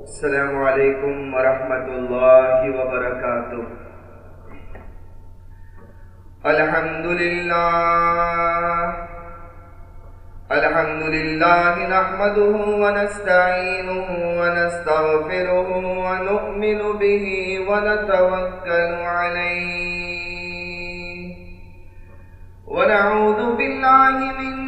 السلام علیکم ورحمۃ اللہ وبرکاتہ الحمد للہ الحمد لله نحمده ونستعينه ونستغفره ونؤمن به ونتوكل عليه. ونعوذ بالله من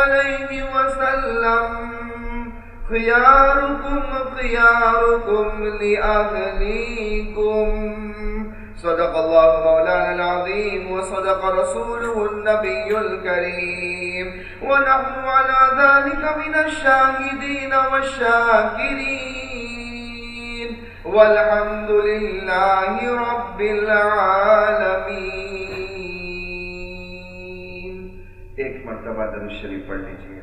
عليه وسلم. خياركم خياركم لأهليكم. صدق الله مولانا العظيم وصدق رسوله النبي الكريم. ونحن على ذلك من الشاهدين والشاكرين. والحمد لله رب العالمين. مرتبہ درود شریف پڑھ لیجیے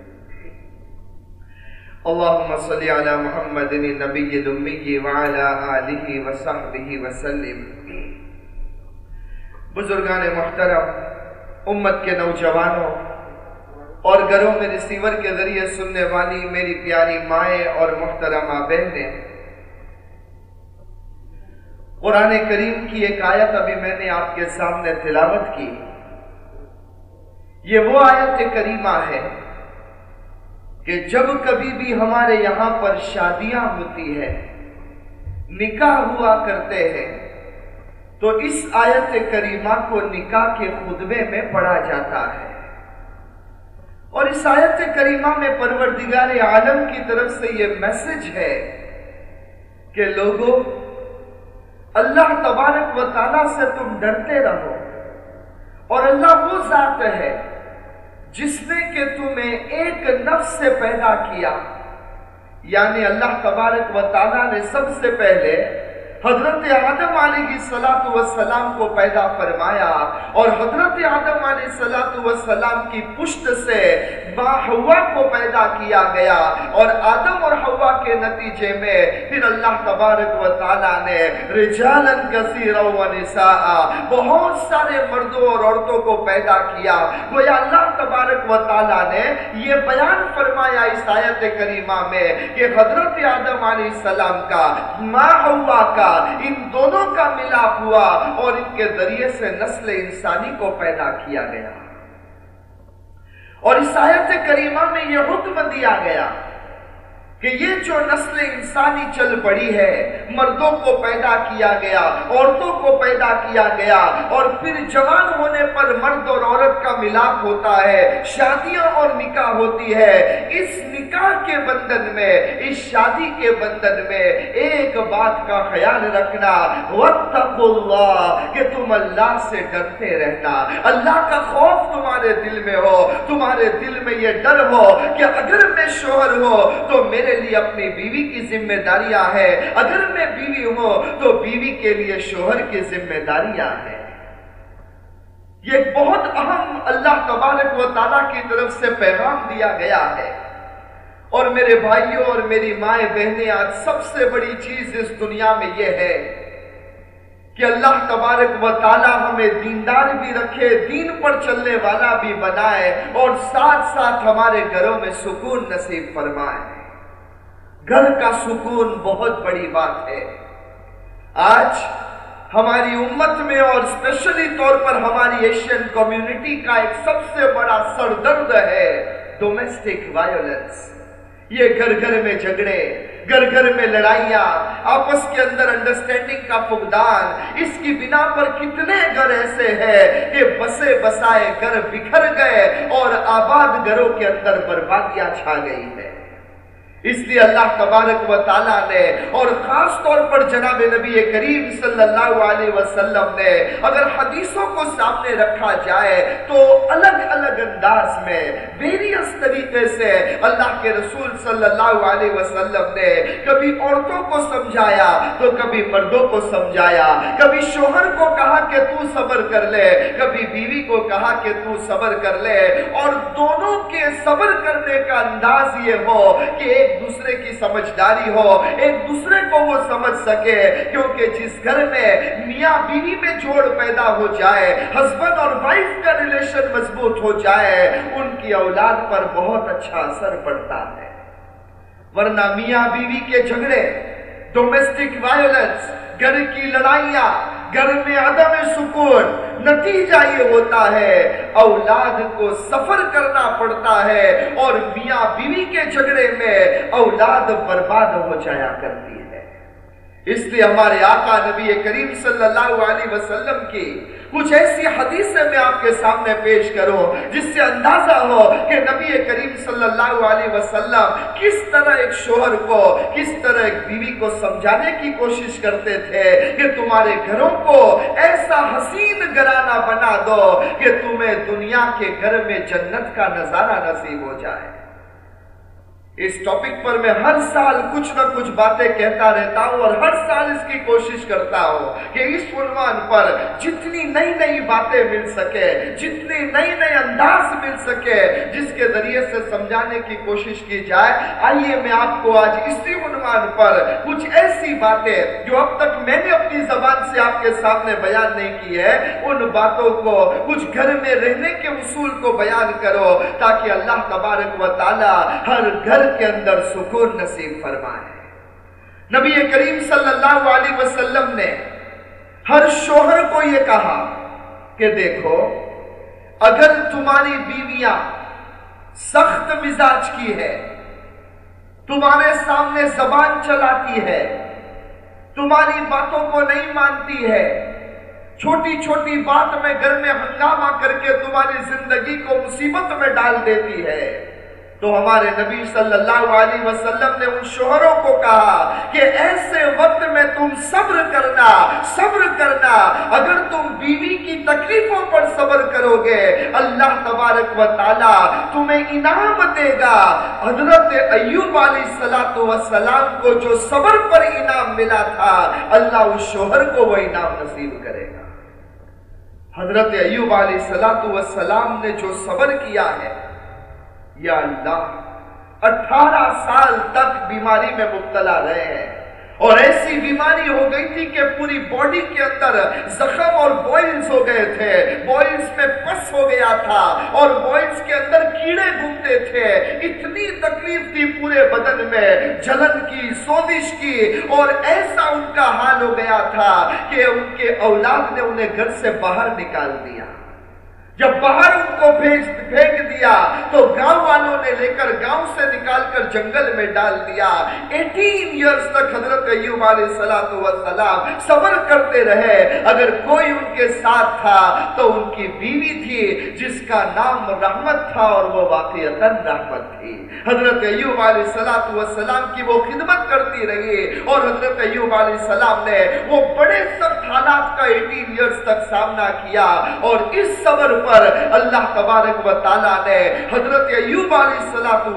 اللهم صل على محمد النبي الأمي وعلى آله وصحبه وسلم۔ بزرگان محترم، امت کے نوجوانوں اور گھروں میں ریسیور کے ذریعے سننے والی میری پیاری مائیں اور محترمہ بہنیں، قرآن کریم کی ایک آیت ابھی میں نے آپ کے سامنے تلاوت کی۔ یہ وہ آیت کریمہ ہے کہ جب کبھی بھی ہمارے یہاں پر شادیاں ہوتی ہے نکاح ہوا کرتے ہیں، تو اس آیت کریمہ کو نکاح کے خطبے میں پڑھا جاتا ہے۔ اور اس آیت کریمہ میں پروردگار عالم کی طرف سے یہ میسج ہے کہ لوگوں، اللہ تبارک و تعالیٰ سے تم ڈرتے رہو اور اللہ وہ ذات ہے جس نے کہ تمہیں ایک نفس سے پیدا کیا یعنی اللہ تبارک و تعالیٰ نے سب سے پہلے حضرت آدم علیہ وسلام کو پیدا فرمایا اور حضرت آدم علیہ وسلام کی پشت سے ماں ہوا کو پیدا کیا گیا اور آدم اور ہوا کے نتیجے میں پھر اللہ تبارک و تعالیٰ نے رجالن کثیر و نساء، بہت سارے مردوں اور عورتوں کو پیدا کیا۔ گویا اللہ تبارک و تعالیٰ نے یہ بیان فرمایا اس آیت کریمہ میں کہ حضرت آدم علیہ السلام کا ماں ہوا کا، ان دونوں کا ملاپ ہوا اور ان کے ذریعے سے نسل انسانی کو پیدا کیا گیا۔ اور اس آیت کریمہ میں یہ حکم دیا گیا کہ یہ جو نسل انسانی چل پڑی ہے، مردوں کو پیدا کیا گیا، عورتوں کو پیدا کیا گیا، اور پھر جوان ہونے پر مرد اور عورت کا ملاپ ہوتا ہے، شادیاں اور نکاح ہوتی ہے۔ اس نکاح کے بندھن میں، اس شادی کے بندھن میں ایک بات کا خیال رکھنا، وَاتَّقُوا اللَّهِ، کہ تم اللہ سے ڈرتے رہنا۔ اللہ کا خوف تمہارے دل میں ہو، تمہارے دل میں یہ ڈر ہو کہ اگر میں شوہر ہو تو میرے میرے لیے اپنی بیوی کی ذمہ داریاں ہیں اگر میں بیوی ہوں تو بیوی کے لیے شوہر کی ذمہ داریاں ہیں۔ یہ بہت اہم اللہ تبارک و تعالیٰ کی طرف سے پیغام دیا گیا ہے۔ اور میرے بھائیوں اور میری مائیں بہنیں، آج سب سے بڑی چیز اس دنیا میں یہ ہے کہ اللہ تبارک و تعالی ہمیں دیندار بھی رکھے، دین پر چلنے والا بھی بنائے اور ساتھ ساتھ ہمارے گھروں میں سکون نصیب فرمائے۔ گھر کا سکون بہت بڑی بات ہے۔ آج ہماری امت میں اور اسپیشلی طور پر ہماری ایشین کمیونٹی کا ایک سب سے بڑا سردرد ہے ڈومیسٹک وائلنس یہ گھر گھر میں جھگڑے، گھر گھر میں لڑائیاں، آپس کے اندر انڈرسٹینڈنگ کا فقدان، اس کی بنا پر کتنے گھر ایسے ہیں کہ بسے بسائے گھر بکھر گئے اور آباد گھروں کے اندر بربادیاں چھا گئی ہے اس لیے اللہ تبارک و تعالیٰ نے اور خاص طور پر جناب نبی کریم صلی اللہ علیہ وسلم نے اگر حدیثوں کو سامنے رکھا جائے تو الگ الگ انداز میں ویریس طریقے سے اللہ کے رسول صلی اللہ علیہ وسلم نے کبھی عورتوں کو سمجھایا تو کبھی مردوں کو سمجھایا، کبھی شوہر کو کہا کہ تو صبر کر لے، کبھی بیوی کو کہا کہ تو صبر کر لے اور دونوں کے صبر کرنے کا انداز یہ ہو کہ ایک دوسرے کی سمجھداری ہو، ایک دوسرے کو وہ سمجھ سکے کیونکہ جس گھر میں میاں بیوی میں جوڑ پیدا ہو جائے ہسبینڈ اور وائف کا ریلیشن مضبوط ہو جائے، ان کی اولاد پر بہت اچھا اثر پڑتا ہے۔ ورنہ میاں بیوی کے جھگڑے ڈومیسٹک وائلنس گھر کی لڑائیاں گھر میں عدم سکون نتیجہ یہ ہوتا ہے، اولاد کو سفر کرنا پڑتا ہے اور میاں بیوی کے جھگڑے میں اولاد برباد ہو جایا کرتی ہے۔ اس لیے ہمارے آقا نبی کریم صلی اللہ علیہ وسلم کی کچھ ایسی حدیثیں میں آپ کے سامنے پیش کروں، جس سے اندازہ ہو کہ نبی کریم صلی اللہ علیہ وسلم کس طرح ایک شوہر کو، کس طرح ایک بیوی کو سمجھانے کی کوشش کرتے تھے کہ تمہارے گھروں کو ایسا حسین گرانا بنا دو کہ تمہیں دنیا کے گھر میں جنت کا نظارہ نصیب ہو جائے۔ اس ٹاپک پر میں ہر سال کچھ نہ کچھ باتیں کہتا رہتا ہوں اور ہر سال اس کی کوشش کرتا ہوں کہ اس عنوان پر جتنی نئی نئی باتیں مل سکے، جتنی نئی نئی انداز مل سکے، جس کے ذریعے سے سمجھانے کی کوشش کی جائے۔ آئیے میں آپ کو آج اسی عنوان پر کچھ ایسی باتیں جو اب تک میں نے اپنی زبان سے آپ کے سامنے بیان نہیں کی ہے، ان باتوں کو کچھ گھر میں رہنے کے اصول کو بیان کرو تاکہ اللہ تبارک و تعالی ہر گھر کے اندر سکون نصیب فرمائے۔ نبی کریم صلی اللہ علیہ وسلم نے ہر شوہر کو یہ کہا کہ دیکھو، اگر تمہاری بیویاں سخت مزاج کی ہے، تمہارے سامنے زبان چلاتی ہے، تمہاری باتوں کو نہیں مانتی ہے، چھوٹی چھوٹی بات میں گھر میں ہنگامہ کر کے تمہاری زندگی کو مصیبت میں ڈال دیتی ہے۔ تو ہمارے نبی صلی اللہ علیہ وسلم نے ان شوہروں کو کہا کہ ایسے وقت میں تم صبر کرنا صبر کرنا۔ اگر تم بیوی کی تکلیفوں پر صبر کرو گے، اللہ تبارک و تعالی تمہیں انعام دے گا۔ حضرت ایوب علیہ السلام کو جو صبر پر انعام ملا تھا، اللہ اس شوہر کو وہ انعام نصیب کرے گا۔ حضرت ایوب علیہ السلام نے جو صبر کیا ہے یا اللہ، اٹھارہ سال تک بیماری میں مبتلا رہے ہیں۔ اور ایسی بیماری ہو گئی تھی کہ پوری باڈی کے اندر زخم اور بوائلز ہو گئے تھے۔ بوائلز میں پس ہو گیا تھا اور بوائلز کے اندر کیڑے گھومتے تھے۔ اتنی تکلیف تھی پورے بدن میں، جلن کی، سوزش کی۔ اور ایسا ان کا حال ہو گیا تھا کہ ان کے اولاد نے انہیں گھر سے باہر نکال دیا۔ جب باہر ان کو بھیج پھینک دیا، تو گاؤں والوں نے لے کر گاؤں سے نکال کر جنگل میں ڈال دیا۔ ایٹین ایئرز تک حضرت ایوب علیہ السلام صبر کرتے رہے۔ اگر کوئی ان کے ساتھ تھا، تو ان کی بیوی تھی، جس کا نام رحمت تھا اور وہ واقعیتا رحمت تھی۔ حضرت ایوب علیہ السلام کی وہ خدمت کرتی رہی اور حضرت ایوب علیہ السلام نے وہ بڑے سخت حالات ایٹین ایئرز تک سامنا کیا اور اس صبر پر اللہ تبارک و تعالیٰ نے حضرت ایوب علیہ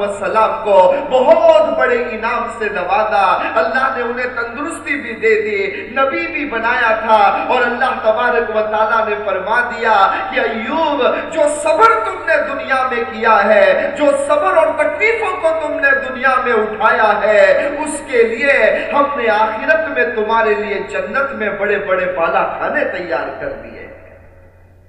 السلام کو بہت بڑے انعام سے نوازا۔ اللہ نے انہیں تندرستی بھی دے دی، نبی بھی بنایا تھا اور اللہ تبارک و تعالیٰ نے فرما دیا کہ ایوب، جو صبر تم نے دنیا میں کیا ہے، جو صبر اور تکلیفوں کو تم نے دنیا میں اٹھایا ہے، اس کے لیے ہم نے آخرت میں تمہارے لیے جنت میں بڑے بڑے بالا کھانے تیار کر دیے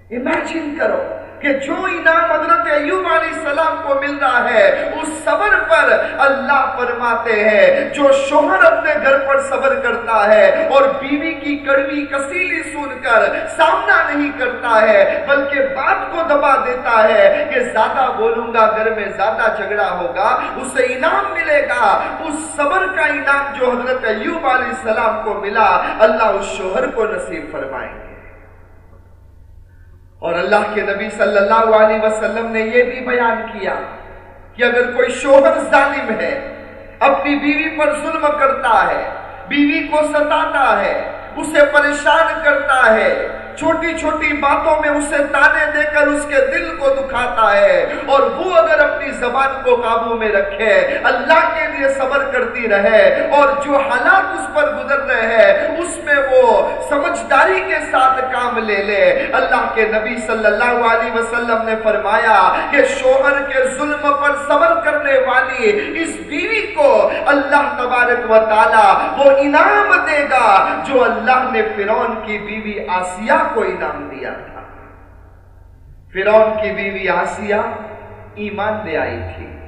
امیجن کرو کہ جو انعام حضرت ایوب علیہ السلام کو مل رہا ہے، اس صبر پر اللہ فرماتے ہیں۔ جو شوہر اپنے گھر پر صبر کرتا ہے اور بیوی کی کڑوی کسیلی سن کر سامنا نہیں کرتا ہے، بلکہ بات کو دبا دیتا ہے کہ زیادہ بولوں گا، گھر میں زیادہ جھگڑا ہوگا، اسے انعام ملے گا۔ اس صبر کا انعام جو حضرت ایوب علیہ السلام کو ملا، اللہ اس شوہر کو نصیب فرمائیں گے اور اللہ کے نبی صلی اللہ علیہ وسلم نے یہ بھی بیان کیا کہ اگر کوئی شوہر ظالم ہے، اپنی بیوی پر ظلم کرتا ہے، بیوی کو ستاتا ہے، اسے پریشان کرتا ہے چھوٹی چھوٹی باتوں میں اسے تانے دے کر اس کے دل کو دکھاتا ہے۔ اور وہ اگر اپنی زبان کو قابو میں رکھے، اللہ کے لیے صبر کرتی رہے اور جو حالات اس پر گزر رہے ہیں، اس میں وہ سمجھداری کے ساتھ کام لے لے۔ اللہ کے نبی صلی اللہ علیہ وسلم نے فرمایا کہ شوہر کے ظلم پر صبر کرنے والی اس بیوی کو اللہ تبارک و تعالی وہ انعام دے گا جو اللہ نے فرعون کی بیوی آسیہ کو انعام دیا تھا۔ فرعون کی بیوی آسیہ ایمان لے آئی تھی۔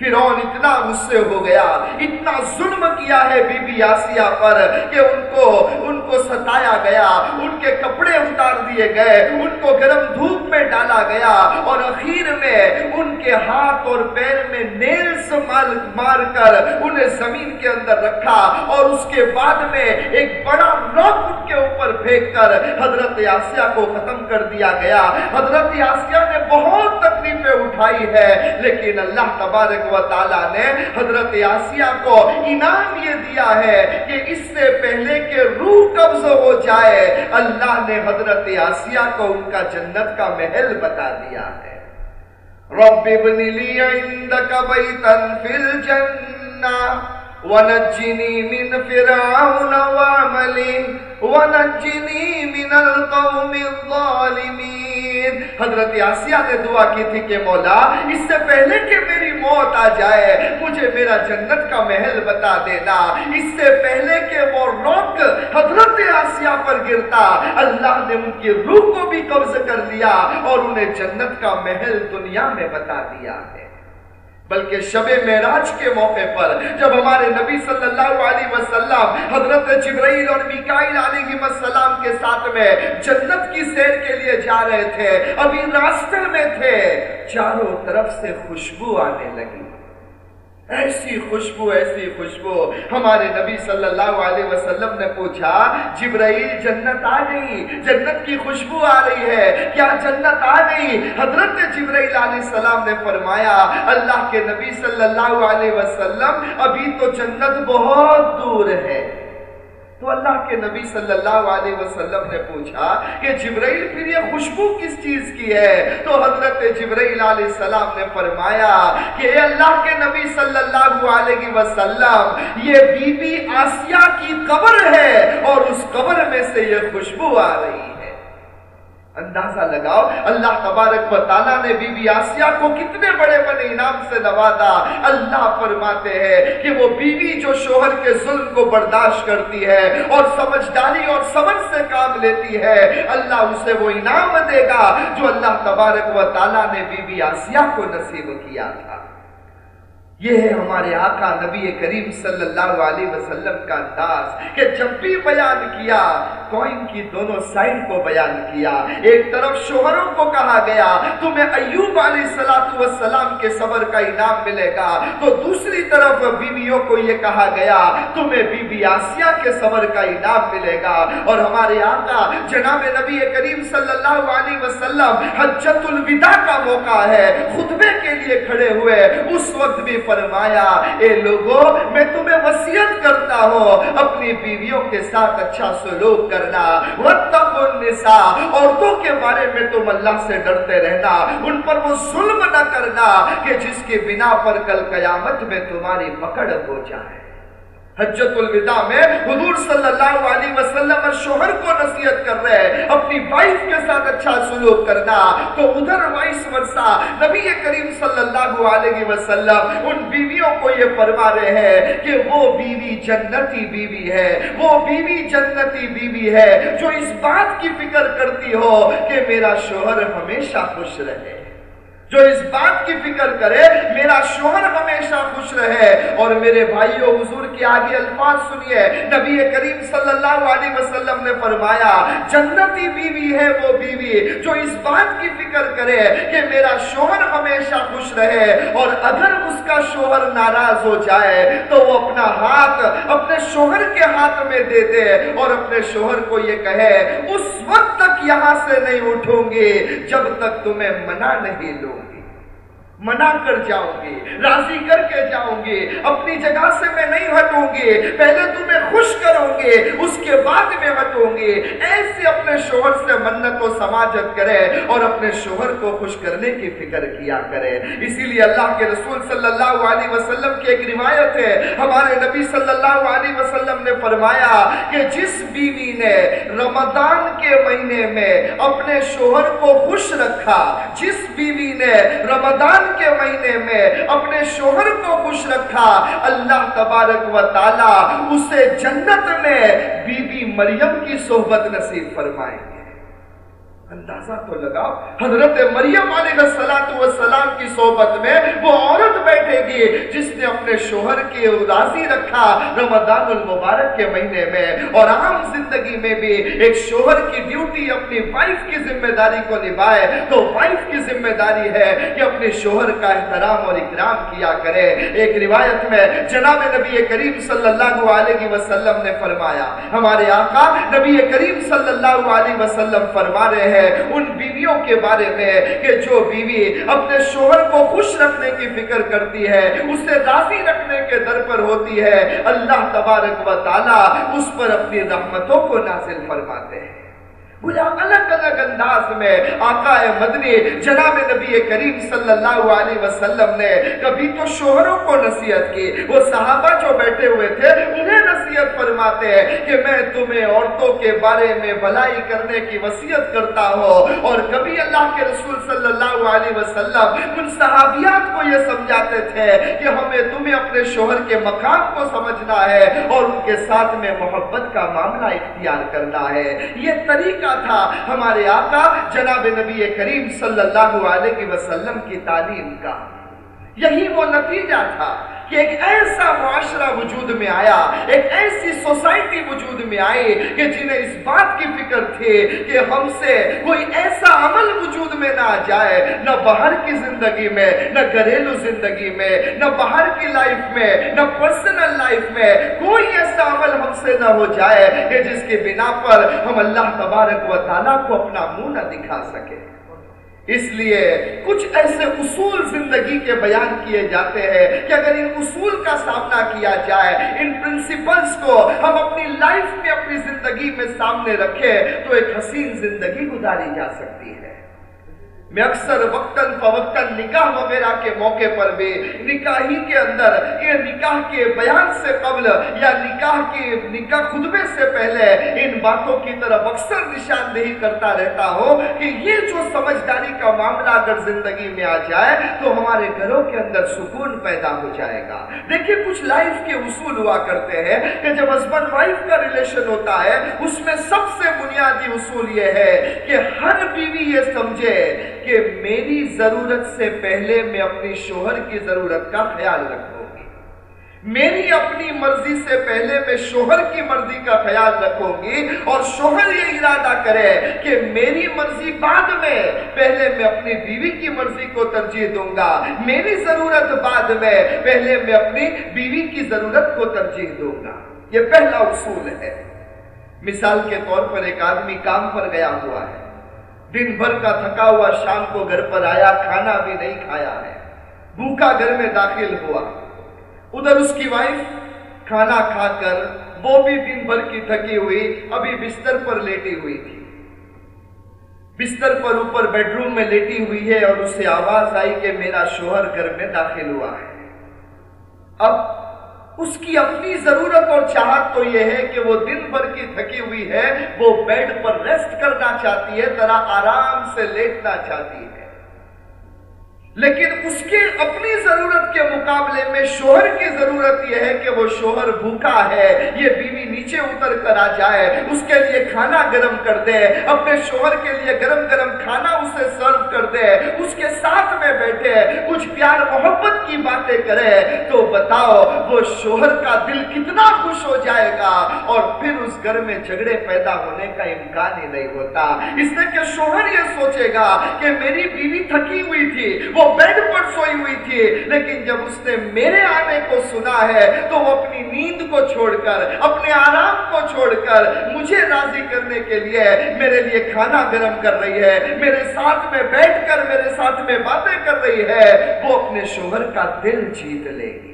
فرعون اتنا غصے ہو گیا، اتنا ظلم کیا ہے بی بی آسیہ پر کہ ان کو ان کو ستایا گیا، ان کے کپڑے اتار دیے گئے، ان کو گرم دھوپ میں ڈالا گیا اور اخیر میں ان کے ہاتھ اور پیر میں نیلز مال مار کر انہیں زمین کے اندر رکھا اور اس کے بعد میں ایک بڑا روک ان کے اوپر پھینک کر حضرت آسیہ کو ختم کر دیا گیا۔ حضرت آسیہ نے بہت تکلیفیں اٹھائی ہے لیکن اللہ تبارک و تعالیٰ نے حضرت آسیہ کو انعام یہ دیا ہے کہ اس سے پہلے کہ روح قبض ہو جائے، اللہ نے حضرت آسیہ کو ان کا جنت کا محل بتا دیا ہے۔ رب ابن لی عندك بیتا فی الجنہ۔ ونجنی من فرعون وعملی ونجنی من القوم الظالمین حضرت آسیہ نے دعا کی تھی کہ مولا، اس سے پہلے کہ میری موت آ جائے، مجھے میرا جنت کا محل بتا دینا۔ اس سے پہلے کہ وہ روک حضرت آسیہ پر گرتا، اللہ نے ان کی روح کو بھی قبض کر لیا اور انہیں جنت کا محل دنیا میں بتا دیا ہے۔ بلکہ شب معراج کے موقع پر جب ہمارے نبی صلی اللہ علیہ وسلم حضرت جبرائیل اور میکائیل علیہ السلام کے ساتھ میں جنت کی سیر کے لیے جا رہے تھے، ابھی راستے میں تھے، چاروں طرف سے خوشبو آنے لگی۔ ایسی خوشبو ایسی خوشبو۔ ہمارے نبی صلی اللہ علیہ وسلم نے پوچھا، جبرائیل جنت آ گئی، جنت کی خوشبو آ رہی ہے، کیا جنت آ گئی؟ حضرت جبرائیل علیہ السلام نے فرمایا، اللہ کے نبی صلی اللہ علیہ وسلم، ابھی تو جنت بہت دور ہے۔ تو اللہ کے نبی صلی اللہ علیہ وسلم نے پوچھا کہ جبرائیل پھر یہ خوشبو کس چیز کی ہے؟ تو حضرت جبرائیل علیہ السلام نے فرمایا کہ اے اللہ کے نبی صلی اللہ علیہ وسلم، یہ بی بی آسیہ کی قبر ہے اور اس قبر میں سے یہ خوشبو آ رہی ہے۔ اندازہ لگاؤ۔ اللہ تبارک و تعالیٰ نے بی بی آسیہ کو کتنے بڑے بڑے انعام سے نوازا۔ اللہ فرماتے ہیں کہ وہ بیوی جو شوہر کے ظلم کو برداشت کرتی ہے اور سمجھداری اور سمجھ سے کام لیتی ہے، اللہ اسے وہ انعام دے گا جو اللہ تبارک و تعالیٰ نے بی بی آسیہ کو نصیب کیا تھا۔ یہ ہے ہمارے آقا نبی کریم صلی اللہ علیہ وسلم کا انداز کہ جب بھی بیان کیا کوئن کی دونوں سائن کو بیان کیا۔ ایک طرف شوہروں کو کہا گیا، تمہیں ایوب علیہ السلام کے صبر کا انعام ملے گا۔ تو دوسری طرف بیویوں کو یہ کہا گیا، تمہیں بی بی آسیہ کے صبر کا انعام ملے گا۔ اور ہمارے آقا جناب نبی کریم صلی اللہ علیہ وسلم حجت الوداع کا موقع ہے، خطبے کے لیے کھڑے ہوئے، اس وقت بھی فرمایا، اے لوگوں میں تمہیں وسیعت کرتا ہوں، اپنی بیویوں کے ساتھ اچھا سلوک کرنا۔ وَتَّقُ النِّسَا عورتوں کے بارے میں تم اللہ سے ڈرتے رہنا۔ ان پر وہ ظلم نہ کرنا کہ جس کے بنا پر کل قیامت میں تمہاری پکڑ ہو جائے۔ حجت الوداع میں حضور صلی اللہ علیہ وسلم شوہر کو نصیحت کر رہے ہیں، اپنی وائف کے ساتھ اچھا سلوک کرنا۔ تو ادھر وائس ورسا نبی کریم صلی اللہ علیہ وسلم ان بیویوں کو یہ فرما رہے ہیں کہ وہ بیوی جنتی بیوی ہے، وہ بیوی جنتی بیوی ہے جو اس بات کی فکر کرتی ہو کہ میرا شوہر ہمیشہ خوش رہے۔ جو اس بات کی فکر کرے، میرا شوہر ہمیشہ خوش رہے اور میرے بھائیوں حضور کے آگے الفاظ سنیے۔ نبی کریم صلی اللہ علیہ وسلم نے فرمایا، جنتی بیوی ہے وہ بیوی جو اس بات کی فکر کرے کہ میرا شوہر ہمیشہ خوش رہے اور اگر اس کا شوہر ناراض ہو جائے تو وہ اپنا ہاتھ اپنے شوہر کے ہاتھ میں دے دے اور اپنے شوہر کو یہ کہے، اس وقت تک یہاں سے نہیں اٹھوں گے جب تک تمہیں منع نہیں لوں منع کر جاؤں گی راضی کر کے جاؤں گی اپنی جگہ سے میں نہیں ہٹوں گی پہلے تمہیں خوش کروں گی اس کے بعد میں ہٹوں گی ایسے اپنے شوہر سے منت و سماجت کرے اور اپنے شوہر کو خوش کرنے کی فکر کیا کرے۔ اسی لیے اللہ کے رسول صلی اللہ علیہ وسلم کی ایک روایت ہے۔ ہمارے نبی صلی اللہ علیہ وسلم نے فرمایا کہ جس بیوی نے رمضان کے مہینے میں اپنے شوہر کو خوش رکھا، جس بیوی نے رمضان کے مہینے میں اپنے شوہر کو خوش رکھا۔ اللہ تبارک و تعالی اسے جنت میں بی بی مریم کی صحبت نصیب فرمائے۔ اندازہ تو لگاؤ، حضرت مریم علیہ السلام کی صحبت میں وہ عورت بیٹھے گی جس نے اپنے شوہر کی اداسی رکھا رمضان المبارک کے مہینے میں۔ اور عام زندگی میں بھی ایک شوہر کی ڈیوٹی اپنی وائف کی ذمہ داری کو نبھائے تو وائف کی ذمہ داری ہے کہ اپنے شوہر کا احترام اور اکرام کیا کرے۔ ایک روایت میں جناب نبی کریم صلی اللہ علیہ وسلم نے فرمایا، ہمارے آقا نبی کریم صلی اللہ علیہ وسلم فرما رہے ہیں ان بیویوں کے بارے میں کہ جو بیوی اپنے شوہر کو خوش رکھنے کی فکر کرتی ہے، اسے راضی رکھنے کے در پر ہوتی ہے، اللہ تبارک و تعالی اس پر اپنی رحمتوں کو نازل فرماتے ہیں۔ گویا الگ الگ انداز میں آقا مدنی جناب نبی کریم صلی اللہ علیہ وسلم نے کبھی تو شوہروں کو نصیحت کی، وہ صحابہ جو بیٹھے ہوئے تھے، انہیں نصیحت فرماتے ہیں کہ میں تمہیں عورتوں کے بارے میں بھلائی کرنے کی وصیت کرتا ہوں۔ اور کبھی اللہ کے رسول صلی اللہ علیہ وسلم ان صحابیات کو یہ سمجھاتے تھے کہ ہمیں تمہیں اپنے شوہر کے مقام کو سمجھنا ہے اور ان کے ساتھ میں محبت کا معاملہ اختیار کرنا ہے۔ یہ طریقہ تھا؟ ہمارے آقا جناب نبی کریم صلی اللہ علیہ وسلم کی تعلیم کا۔ یہی وہ نتیجہ تھا۔ کہ ایک ایسا معاشرہ وجود میں آیا، ایک ایسی سوسائٹی وجود میں آئی کہ جنہیں اس بات کی فکر تھی کہ ہم سے کوئی ایسا عمل وجود میں نہ جائے، نہ باہر کی زندگی میں، نہ گھریلو زندگی میں، نہ باہر کی لائف میں، نہ پرسنل لائف میں کوئی ایسا عمل ہم سے نہ ہو جائے کہ جس کی بنا پر ہم اللہ تبارک و تعالیٰ کو اپنا منہ نہ دکھا سکے اس لیے کچھ ایسے اصول زندگی کے بیان کیے جاتے ہیں کہ اگر ان اصول کا سامنا کیا جائے، ان پرنسپلز کو ہم اپنی لائف میں، اپنی زندگی میں سامنے رکھیں تو ایک حسین زندگی گزاری جا سکتی ہے۔ میں اکثر وقتاً فوقتاً نکاح وغیرہ کے موقع پر بھی نکاحی کے اندر یہ نکاح کے بیان سے قبل یا نکاح کے نکاح خطبے سے پہلے ان باتوں کی طرف اکثر نشاندہی کرتا رہتا ہو کہ یہ جو سمجھداری کا معاملہ اگر زندگی میں آ جائے تو ہمارے گھروں کے اندر سکون پیدا ہو جائے گا۔ دیکھیں کچھ لائف کے اصول ہوا کرتے ہیں کہ جب ہسبینڈ وائف کا ریلیشن ہوتا ہے، اس میں سب سے بنیادی اصول یہ ہے کہ ہر بیوی یہ سمجھے کہ میری ضرورت سے پہلے میں اپنی شوہر کی ضرورت کا خیال رکھوں گی۔ میری اپنی مرضی سے پہلے میں شوہر کی مرضی کا خیال رکھوں گی اور شوہر یہ ارادہ کرے کہ میری مرضی بعد میں پہلے میں اپنی بیوی کی مرضی کو ترجیح دوں گا۔ میری ضرورت بعد میں پہلے میں اپنی بیوی کی ضرورت کو ترجیح دوں گا۔ یہ پہلا اصول ہے۔ مثال کے طور پر ایک آدمی کام پر گیا ہوا ہے۔ دن بھر کا تھکا ہوا شام کو گھر پر آیا، کھانا بھی نہیں کھایا ہے۔ بھوکا گھر میں داخل ہوا۔ ادھر اس کی وائف کھانا کھا کر وہ بھی دن بھر کی تھکی ہوئی، ابھی بستر پر لیٹی ہوئی تھی۔ بستر پر اوپر بیڈ روم میں لیٹی ہوئی ہے اور اسے آواز آئی کہ میرا شوہر گھر میں داخل ہوا ہے۔ اب اس کی اپنی ضرورت اور چاہت تو یہ ہے کہ وہ دن بھر کی تھکی ہوئی ہے، وہ بیڈ پر ریسٹ کرنا چاہتی ہے، ذرا آرام سے لیٹنا چاہتی ہے۔ لیکن اس کے اپنی ضرورت کے مقابلے میں شوہر کی ضرورت یہ ہے کہ وہ شوہر بھوکا ہے، یہ بیوی نیچے اتر کر آ جائے، اس کے لیے کھانا گرم کر دے، اپنے شوہر کے لیے گرم گرم کھانا اسے سرو کر دے، اس کے ساتھ میں بیٹھے، کچھ پیار محبت کی باتیں کرے، تو بتاؤ وہ شوہر کا دل کتنا خوش ہو جائے گا؟ اور پھر اس گھر میں جھگڑے پیدا ہونے کا امکان ہی نہیں ہوتا۔ اس نے کہ شوہر یہ سوچے گا کہ میری بیوی تھکی ہوئی تھی، وہ وہ بیڈ پر سوئی ہوئی تھی، لیکن جب اس نے میرے آنے کو سنا ہے، تو وہ اپنی نیند کو چھوڑ کر، اپنے آرام کو چھوڑ کر مجھے راضی کرنے کے لیے میرے لیے کھانا گرم کر رہی ہے، میرے ساتھ میں بیٹھ کر میرے ساتھ میں باتیں کر رہی ہے، وہ اپنے شوہر کا دل جیت لے گی۔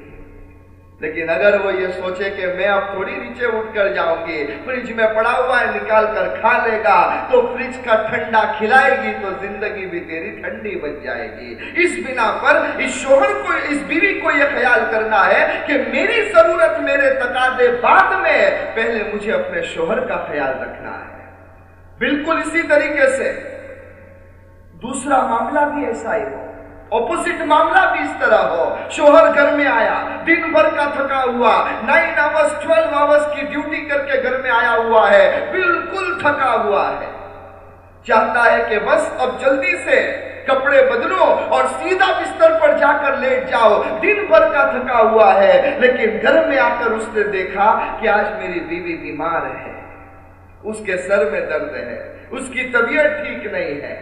لیکن اگر وہ یہ سوچے کہ میں اب تھوڑی نیچے اٹھ کر جاؤں گی فریج میں پڑا ہوا ہے، نکال کر کھا لے گا، تو فریج کا ٹھنڈا کھلائے گی تو زندگی بھی تیری ٹھنڈی بن جائے گی۔ اس بنا پر، اس شوہر کو، اس بیوی کو یہ خیال کرنا ہے کہ میری ضرورت میرے تقاضے بعد میں، پہلے مجھے اپنے شوہر کا خیال رکھنا ہے۔ بالکل اسی طریقے سے۔ دوسرا معاملہ بھی ایسا ہی ہو۔ اپوزٹ معاملہ بھی اس طرح ہو شوہر گھر میں آیا دن بھر کا تھکا ہوا نائن آورس ٹویلو آورس کی ڈیوٹی کر کے گھر میں آیا ہوا ہے بالکل تھکا ہوا ہے چاہتا ہے کہ بس اب جلدی سے کپڑے بدلو اور سیدھا بستر پر جا کر لیٹ جاؤ دن بھر کا تھکا ہوا ہے لیکن گھر میں آ کر اس نے دیکھا کہ آج میری بیوی بیمار ہے اس کے سر میں درد ہے اس کی طبیعت ٹھیک نہیں ہے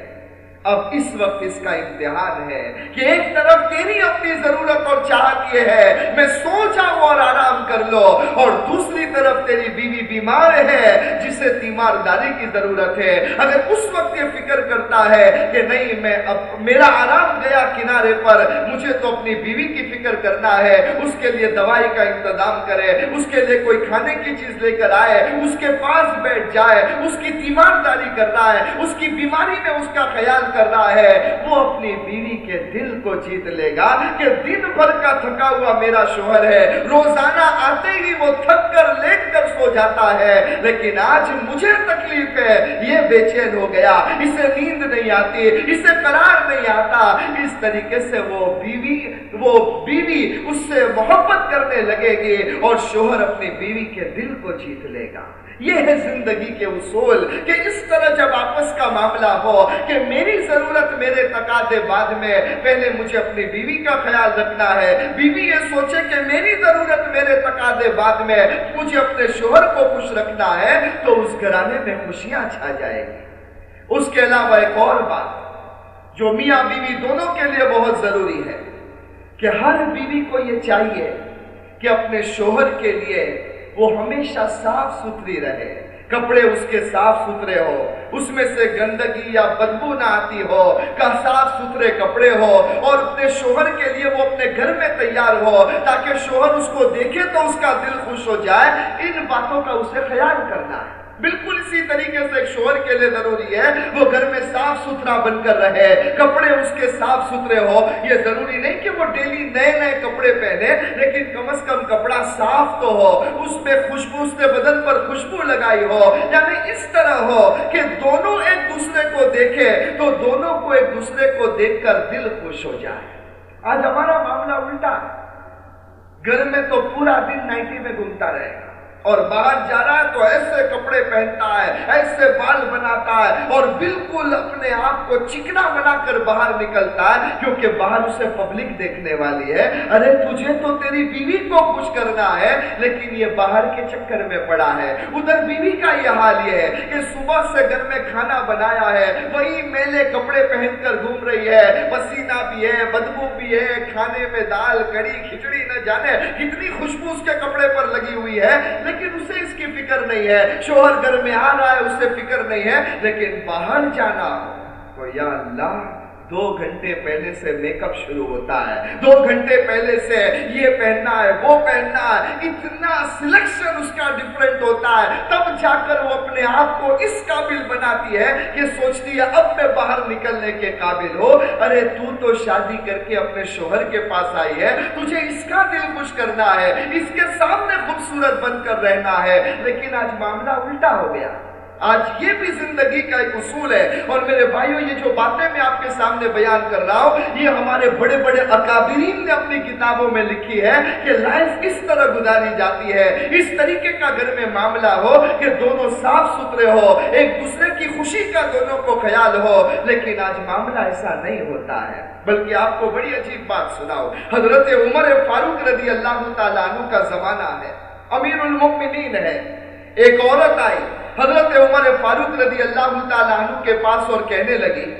اب اس وقت اس کا امتحان ہے کہ ایک طرف تیری اپنی ضرورت اور چاہت یہ ہے، میں سو جاؤں اور آرام کر لو، اور دوسری طرف تیری بیوی بیمار ہے، جسے تیمارداری کی ضرورت ہے۔ اگر اس وقت یہ فکر کرتا ہے کہ نہیں، میں اب میرا آرام گیا کنارے پر، مجھے تو اپنی بیوی کی فکر کرنا ہے، اس کے لیے دوائی کا انتظام کرے، اس کے لیے کوئی کھانے کی چیز لے کر آئے، اس کے پاس بیٹھ جائے، اس کی تیمارداری کر رہا ہے، اس کی بیماری میں اس کا خیال کر رہا ہے، وہ اپنی بیوی کے دل کو جیت لے گا کہ دن بھر کا تھکا ہوا میرا شوہر ہے۔ روزانہ آتے ہی وہ تھک کر لیٹ کر سو جاتا ہے۔ لیکن آج مجھے تکلیف ہے۔ یہ بے چین ہو گیا۔ اسے نیند نہیں آتی، اسے قرار نہیں آتا۔ اس طریقے سے وہ بیوی وہ بیوی اس سے محبت کرنے لگے گی اور شوہر اپنی بیوی کے دل کو جیت لے گا۔ یہ ہے زندگی کے اصول کہ اس طرح جب آپس کا معاملہ ہو کہ میری ضرورت میرے تقاضے بعد میں، پہلے مجھے اپنی بیوی کا خیال رکھنا ہے۔ بیوی یہ سوچے کہ میری ضرورت میرے تقاضے بعد میں، مجھے اپنے شوہر کو خوش رکھنا ہے تو اس گھرانے میں خوشیاں چھا جائے گی۔ اس کے علاوہ ایک اور بات، جو میاں بیوی دونوں کے لیے بہت ضروری ہے کہ ہر بیوی کو یہ چاہیے کہ اپنے شوہر کے لیے وہ ہمیشہ صاف ستھری رہے۔ کپڑے اس کے صاف ستھرے ہو، اس میں سے گندگی یا بدبو نہ آتی ہو۔ کا صاف ستھرے کپڑے ہو اور اپنے شوہر کے لیے وہ اپنے گھر میں تیار ہو، تاکہ شوہر اس کو دیکھے تو اس کا دل خوش ہو جائے۔ ان باتوں کا اسے خیال کرنا ہے۔ بالکل اسی طریقے سے ایک شوہر کے لیے ضروری ہے، وہ گھر میں صاف ستھرا بن کر رہے، کپڑے اس کے صاف ستھرے ہو یہ ضروری نہیں کہ وہ ڈیلی نئے نئے کپڑے پہنے، لیکن کم از کم کپڑا صاف تو ہو، اس پہ خوشبو، اس نے بدن پر خوشبو لگائی ہو۔ یعنی اس طرح ہو کہ دونوں ایک دوسرے کو دیکھے، تو دونوں کو ایک دوسرے کو دیکھ کر دل خوش ہو جائے۔ آج ہمارا معاملہ الٹا ہے۔ گھر میں تو پورا دن نائٹی میں گھومتا رہے۔ گا اور باہر جا رہا ہے تو ایسے کپڑے پہنتا ہے، ایسے بال بناتا ہے اور بالکل اپنے آپ کو چکنا بنا کر باہر نکلتا ہے کیونکہ باہر اسے پبلک دیکھنے والی ہے۔ ارے، تجھے تو تیری بیوی کو خوش کرنا ہے، لیکن یہ باہر کے چکر میں پڑا ہے۔ ادھر بیوی کا یہ حال یہ ہے کہ صبح سے گھر میں کھانا بنایا ہے، وہی میلے کپڑے پہن کر گھوم رہی ہے۔ پسینہ بھی ہے، بدبو بھی ہے، کھانے میں دال کڑی کھچڑی، نہ جانے کتنی خوشبو اس کے کپڑے پر لگی ہوئی ہے۔ لیکن لیکن اسے اس کی فکر نہیں ہے۔ شوہر گھر میں آنا ہے، اسے فکر نہیں ہے، لیکن باہر جانا تو یا اللہ دو گھنٹے پہلے سے میک اپ شروع ہوتا ہے۔ دو گھنٹے پہلے سے یہ پہننا ہے، وہ پہننا ہے۔ اتنا سلیکشن اس کا ڈفرنٹ ہوتا ہے۔ تب جا کر وہ اپنے آپ کو اس قابل بناتی ہے کہ سوچتی ہے، اب میں باہر نکلنے کے قابل ہو۔ ارے، تو تو شادی کر کے اپنے شوہر کے پاس آئی ہے۔ تجھے اس کا دل خوش کرنا ہے۔ اس کے سامنے خوبصورت بن کر رہنا ہے۔ لیکن آج معاملہ الٹا ہو گیا۔ آج یہ بھی زندگی کا ایک اصول ہے۔ اور میرے بھائیوں یہ جو باتیں میں آپ کے سامنے بیان کر رہا ہوں، یہ ہمارے بڑے بڑے اکابرین نے اپنی کتابوں میں لکھی ہے کہ لائف کس طرح گزاری جاتی ہے، اس طریقے کا گھر میں معاملہ ہو کہ دونوں صاف ستھرے ہو، ایک دوسرے کی خوشی کا دونوں کو خیال ہو، لیکن آج معاملہ ایسا نہیں ہوتا ہے۔ بلکہ آپ کو بڑی عجیب بات سناؤ حضرت عمر فاروق رضی اللہ تعالیٰ عنہ کا زمانہ ہے، امیر المؤمنین ہے۔ ایک عورت آئی حضرت عمر فاروق رضی اللہ تعالیٰ عنہ کے پاس اور کہنے لگی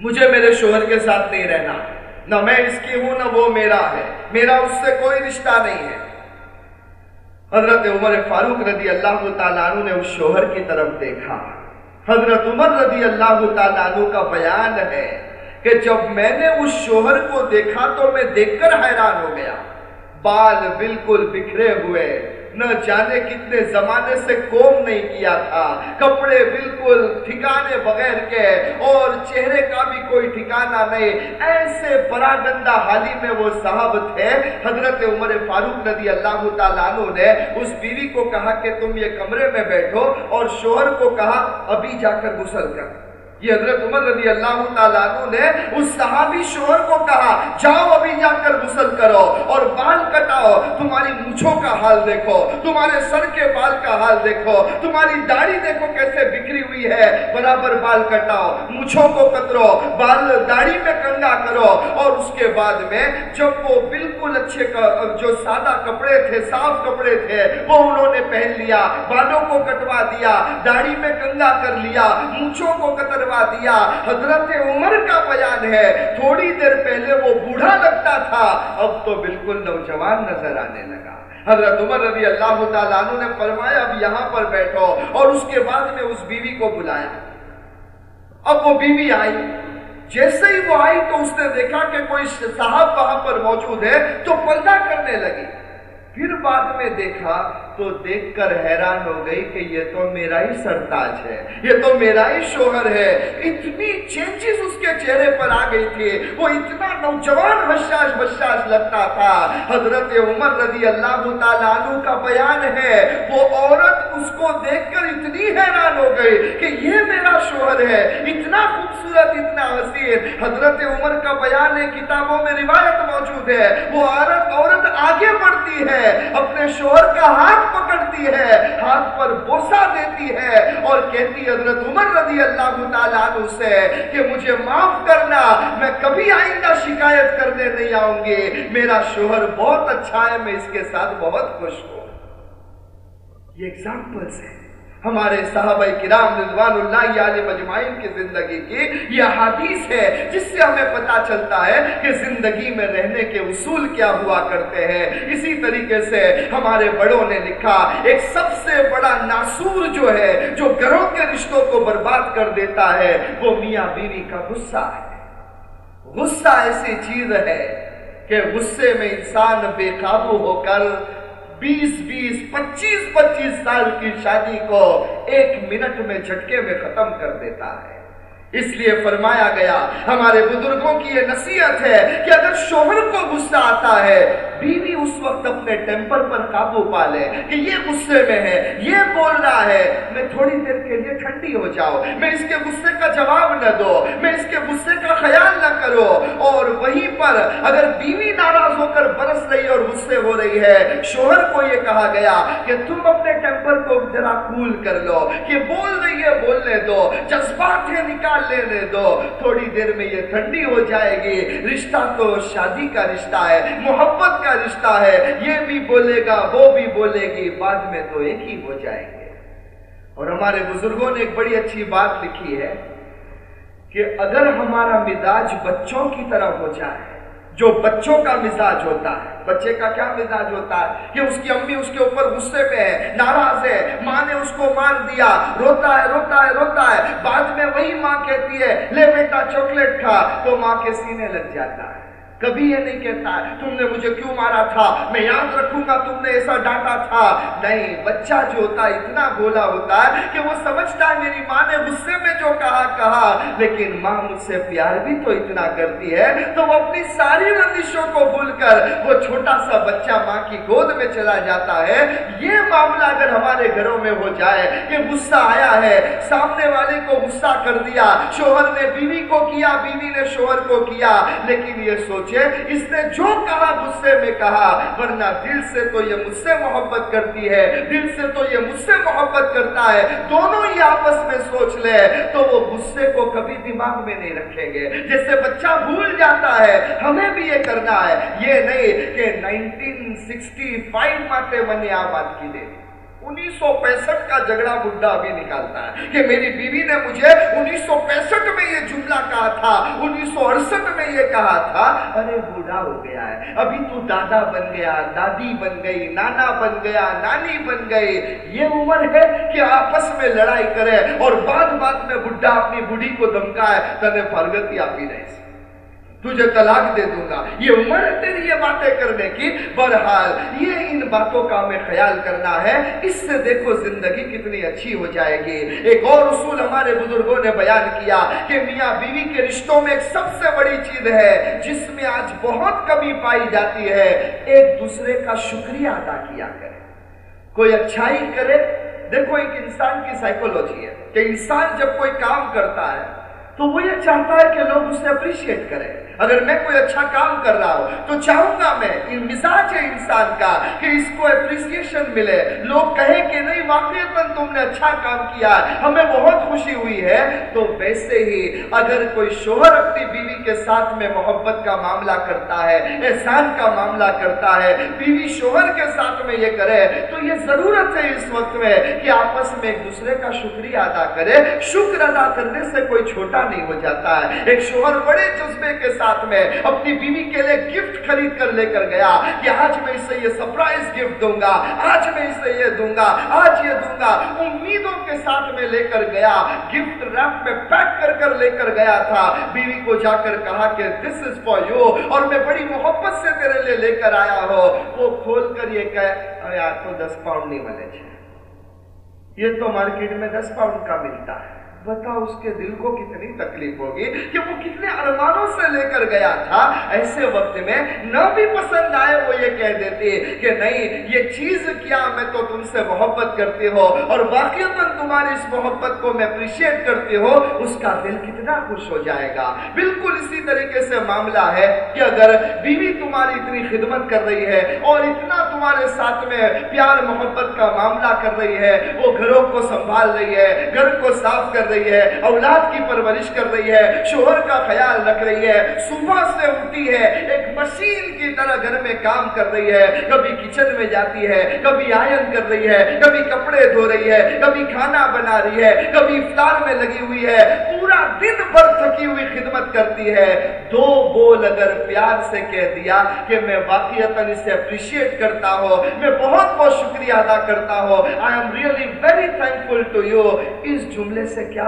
مجھے میرے شوہر کے ساتھ نہیں رہنا، نہ میں اس کی ہوں، نہ وہ میرا ہے، میرا اس سے کوئی رشتہ نہیں ہے۔ حضرت عمر فاروق رضی اللہ تعالیٰ عنہ نے اس شوہر کی طرف دیکھا۔ حضرت عمر رضی اللہ تعالیٰ عنہ کا بیان ہے کہ جب میں نے اس شوہر کو دیکھا تو میں دیکھ کر حیران ہو گیا۔ بال بالکل بکھرے ہوئے نہ جانے کتنے زمانے سے کوم نہیں کیا تھا۔ کپڑے بالکل ٹھکانے بغیر کے اور چہرے کا بھی کوئی ٹھکانہ نہیں۔ ایسے پراگندہ حالی میں وہ صاحب تھے۔ حضرت عمر فاروق رضی اللہ تعالیٰ عنہ نے اس بیوی کو کہا کہ تم یہ کمرے میں بیٹھو اور شوہر کو کہا، ابھی جا کر غسل کر۔ یہ حضرت عمر رضی اللہ تعالیٰ عنہ نے اس صحابی شوہر کو کہا، جاؤ ابھی جا کر غسل کرو اور بال کٹاؤ، تمہاری مچھوں کا حال دیکھو، تمہارے سر کے بال کا حال دیکھو، تمہاری داڑھی دیکھو کیسے بکھری ہوئی ہے، برابر بال کٹاؤ مچھوں کو کترو، بال داڑھی میں کنگا کرو اور اس کے بعد میں جب وہ بالکل اچھے جو سادہ کپڑے تھے، صاف کپڑے تھے، وہ انہوں نے پہن لیا، بالوں کو کٹوا دیا، داڑھی میں کنگا کر لیا مچھوں کو کتر کروا دیا۔ حضرت عمر کا بیان ہے۔ تھوڑی دیر پہلے وہ بوڑھا لگتا تھا۔ اب تو بالکل نوجوان نظر آنے لگا۔ حضرت عمر رضی اللہ تعالیٰ عنہ نے فرمایا، اب یہاں پر بیٹھو۔ اور اس کے بعد میں اس بیوی کو بلایا۔ اب وہ بیوی آئی۔ جیسے ہی وہ آئی تو اس نے دیکھا کہ کوئی صاحب وہاں پر موجود ہے تو پردہ کرنے لگی۔ پھر بعد میں دیکھا تو دیکھ کر حیران ہو گئی کہ یہ تو میرا ہی سرتاج ہے، یہ تو میرا ہی شوہر ہے۔ اتنی چینجز اس کے چہرے پر آ گئی تھی۔ وہ اتنا نوجوان بشاش بشاش لگتا تھا۔ حضرت عمر رضی اللہ تعالیٰ عنہ کا بیان ہے، وہ عورت اس کو دیکھ کر اتنی حیران ہو گئی کہ یہ میرا شوہر ہے۔ اتنا خوبصورت، اتنا حسین۔ حضرت عمر کا بیان ہے، کتابوں میں روایت موجود ہے۔ وہ عورت عورت آگے بڑھتی ہے، اپنے شوہر کا ہاتھ پکڑتی ہے، ہاتھ پر بوسا دیتی ہے اور کہتی حضرت عمر رضی اللہ تعالیٰ عنہ سے کہ مجھے معاف کرنا، میں کبھی آئندہ شکایت کرنے نہیں آؤں گی۔ میرا شوہر بہت اچھا ہے، میں اس کے ساتھ بہت خوش ہوں۔ یہ ایگزامپلس ہیں۔ ہمارے صحابہ کرام رضوان اللہ علیہ مجمعین کی زندگی کی یہ حدیث ہے جس سے ہمیں پتا چلتا ہے کہ زندگی میں رہنے کے اصول کیا ہوا کرتے ہیں۔ اسی طریقے سے ہمارے بڑوں نے لکھا، ایک سب سے بڑا ناسور جو ہے، جو گھروں کے رشتوں کو برباد کر دیتا ہے، وہ میاں بیوی کا غصہ ہے۔ غصہ ایسی چیز ہے کہ غصے میں انسان بے قابو ہو کر بیس بیس پچیس پچیس سال کی شادی کو ایک منٹ میں جھٹکے میں ختم کر دیتا ہے۔ اس لیے فرمایا گیا، ہمارے بزرگوں کی یہ نصیحت ہے کہ اگر شوہر کو غصہ آتا ہے، بیوی اس وقت اپنے ٹیمپر پر قابو پا لے کہ یہ غصے میں ہے، یہ بول رہا ہے، میں تھوڑی دیر کے لیے ٹھنڈی ہو جاؤ، میں اس کے غصے کا جواب نہ دو، میں اس کے غصے کا خیال نہ کرو۔ اور وہیں پر اگر بیوی ناراض ہو کر برس رہی اور غصے ہو رہی ہے، شوہر کو یہ کہا گیا کہ تم اپنے ٹیمپر کو ذرا کول کر لو، کہ بول رہی ہے بولنے دو، جذبات ہے نکال لینے دو۔ تھوڑی دیر میں یہ ٹھنڈی ہو جائے گی۔ رشتہ تو شادی کا رشتہ ہے، محبت کا رشتہ ہے۔ یہ بھی بولے گا، وہ بھی بولے گی۔ بعد میں تو ایک ہی ہو جائیں گے۔ اور ہمارے بزرگوں نے ایک بڑی اچھی بات لکھی ہے کہ اگر ہمارا مزاج بچوں کی طرح ہو جائے جو بچوں کا مزاج ہوتا ہے، بچے کا کیا مزاج ہوتا ہے؟ کہ اس کی امی اس کے اوپر غصے پہ ہے، ناراض ہے، ماں نے اس کو مار دیا، روتا ہے روتا ہے روتا ہے، بعد میں وہی ماں کہتی ہے، لے بیٹا چاکلیٹ کھا، تو ماں کے سینے لگ جاتا ہے۔ کبھی یہ نہیں کہتا ہے تم نے مجھے کیوں مارا تھا؟ میں یاد رکھوں گا تم نے ایسا ڈانٹا تھا۔ نہیں، بچہ جو ہوتا ہے اتنا گولا ہوتا ہے کہ وہ سمجھتا ہے میری ماں نے غصے میں جو کہا کہا۔ لیکن ماں مجھ سے پیار بھی تو اتنا کرتی ہے، تو وہ اپنی ساری رندشوں کو بھول کر وہ چھوٹا سا بچہ ماں کی گود میں چلا جاتا ہے۔ یہ معاملہ اگر ہمارے گھروں میں ہو جائے کہ غصہ آیا ہے، سامنے والے کو غصہ کر دیا، شوہر نے بیوی کو کیا، بیوی نے شوہر کو کیا، لیکن یہ سوچ سوچے، اس نے جو کہا غصے میں کہا، ورنہ دل سے تو یہ مجھ سے محبت کرتی ہے، دل سے تو یہ مجھ سے محبت کرتا ہے، دونوں ہی آپس میں سوچ لے، تو وہ غصے کو کبھی دماغ میں نہیں رکھیں گے۔ جیسے بچہ بھول جاتا ہے، ہمیں بھی یہ کرنا ہے۔ یہ نہیں کہ نائنٹین سکسٹی فائیو ماتے منی آباد کی دے انیس سو پینسٹھ کا جھگڑا بڈھا بھی نکالتا ہے کہ میری بیوی نے مجھے انیس سو پینسٹھ میں یہ جملہ کہا تھا انیس سو اڑسٹھ میں یہ کہا تھا، ارے بوڑھا ہو گیا ہے، ابھی تو دادا بن گیا، دادی بن گئی، نانا بن گیا، نانی بن گئی، یہ عمر ہے کہ آپس میں لڑائی کرے اور بعد بعد میں بڈھا اپنی بڑھی کو دھمکائے، تنے فرگتی آپ ہی نہیں تجھے طلاق دے دوں گا۔ یہ عمر ہے تیری یہ باتیں کرنے کی۔ برحال یہ ان باتوں کا ہمیں خیال کرنا ہے۔ اس سے دیکھو زندگی کتنی اچھی ہو جائے گی۔ ایک اور اصول ہمارے بزرگوں نے بیان کیا کہ میاں بیوی کے رشتوں میں ایک سب سے بڑی چیز ہے، جس میں آج بہت کمی پائی جاتی ہے۔ ایک دوسرے کا شکریہ ادا کیا کرے۔ کوئی اچھائی کرے۔ دیکھو، ایک انسان کی سائیکولوجی ہے کہ انسان جب کوئی کام کرتا ہے تو وہ یہ چاہتا ہے کہ لوگ اسے اپریشیٹ کریں۔ اگر میں کوئی اچھا کام کر رہا ہوں، تو چاہوں گا میں مزاج ہے انسان کا کہ اس کو اپریسیشن ملے۔ لوگ کہیں کہ نہیں، واقعی تم نے اچھا کام کیا، ہمیں بہت خوشی ہوئی ہے۔ تو ویسے ہی اگر کوئی شوہر اپنی بیوی کے ساتھ میں محبت کا معاملہ کرتا ہے، احسان کا معاملہ کرتا ہے، بیوی شوہر کے ساتھ میں یہ کرے، تو یہ ضرورت ہے اس وقت میں کہ آپس میں ایک دوسرے کا شکریہ ادا کرے۔ شکر ادا کرنے سے کوئی چھوٹا نہیں ہو جاتا ہے۔ ایک شوہر بڑے جذبے کے ساتھ ساتھ میں اپنی بیوی کے لیے گفٹ خرید کر لے کر گیا کہ آج میں اسے یہ سپرائز گفٹ دوں گا، آج میں اسے یہ دوں گا، آج یہ دوں گا۔ امیدوں کے ساتھ میں لے کر گیا گفٹ ریپ میں پیک کر کر لے کر گیا تھا۔ بیوی کو جا کر کہا کہ this is for you اور میں بڑی محبت سے تیرے لیے لے کر آیا ہو وہ کھول کر یہ کہے، ارے آج تو دس پاؤنڈ نہیں ملے چھے یہ تو مارکیٹ میں دس پاؤنڈ کا ملتا ہے۔ بتا اس کے دل کو کتنی تکلیف ہوگی کہ وہ کتنے ارمانوں سے لے کر گیا تھا۔ ایسے وقت میں نہ بھی پسند آئے وہ یہ کہہ دیتے کہ نہیں، یہ چیز کیا میں تو تم سے محبت کرتی ہو اور واقعی تمہاری اس محبت کو میں اپریشیٹ کرتی ہو اس کا دل کتنا خوش ہو جائے گا۔ بالکل اسی طریقے سے معاملہ ہے کہ اگر بیوی تمہاری اتنی خدمت کر رہی ہے اور اتنا تمہارے ساتھ میں پیار محبت کا معاملہ کر رہی ہے، وہ گھروں کو سنبھال رہی ہے، گھر کو صاف کر رہی ہے رہی ہے، اولاد کی پرورش کر رہی ہے، شوہر کا خیال رکھ رہی ہے، صبح سے اٹھتی ہے، ایک مشین کی طرح گھر میں کام کر رہی ہے، کبھی کچن میں جاتی ہے، کبھی آئن کر رہی ہے، کبھی کپڑے دھو رہی ہے، کبھی کھانا بنا رہی ہے، کبھی افطار میں لگی ہوئی ہے، پورا دن بھر تھکی ہوئی خدمت کرتی ہے۔ دو بول اگر پیار سے کہہ دیا کہ میں واقعیت اسے اپریشیٹ کرتا ہوں، میں بہت بہت شکریہ ادا کرتا ہوں۔ I am really very thankful to you اس جملے سے کیا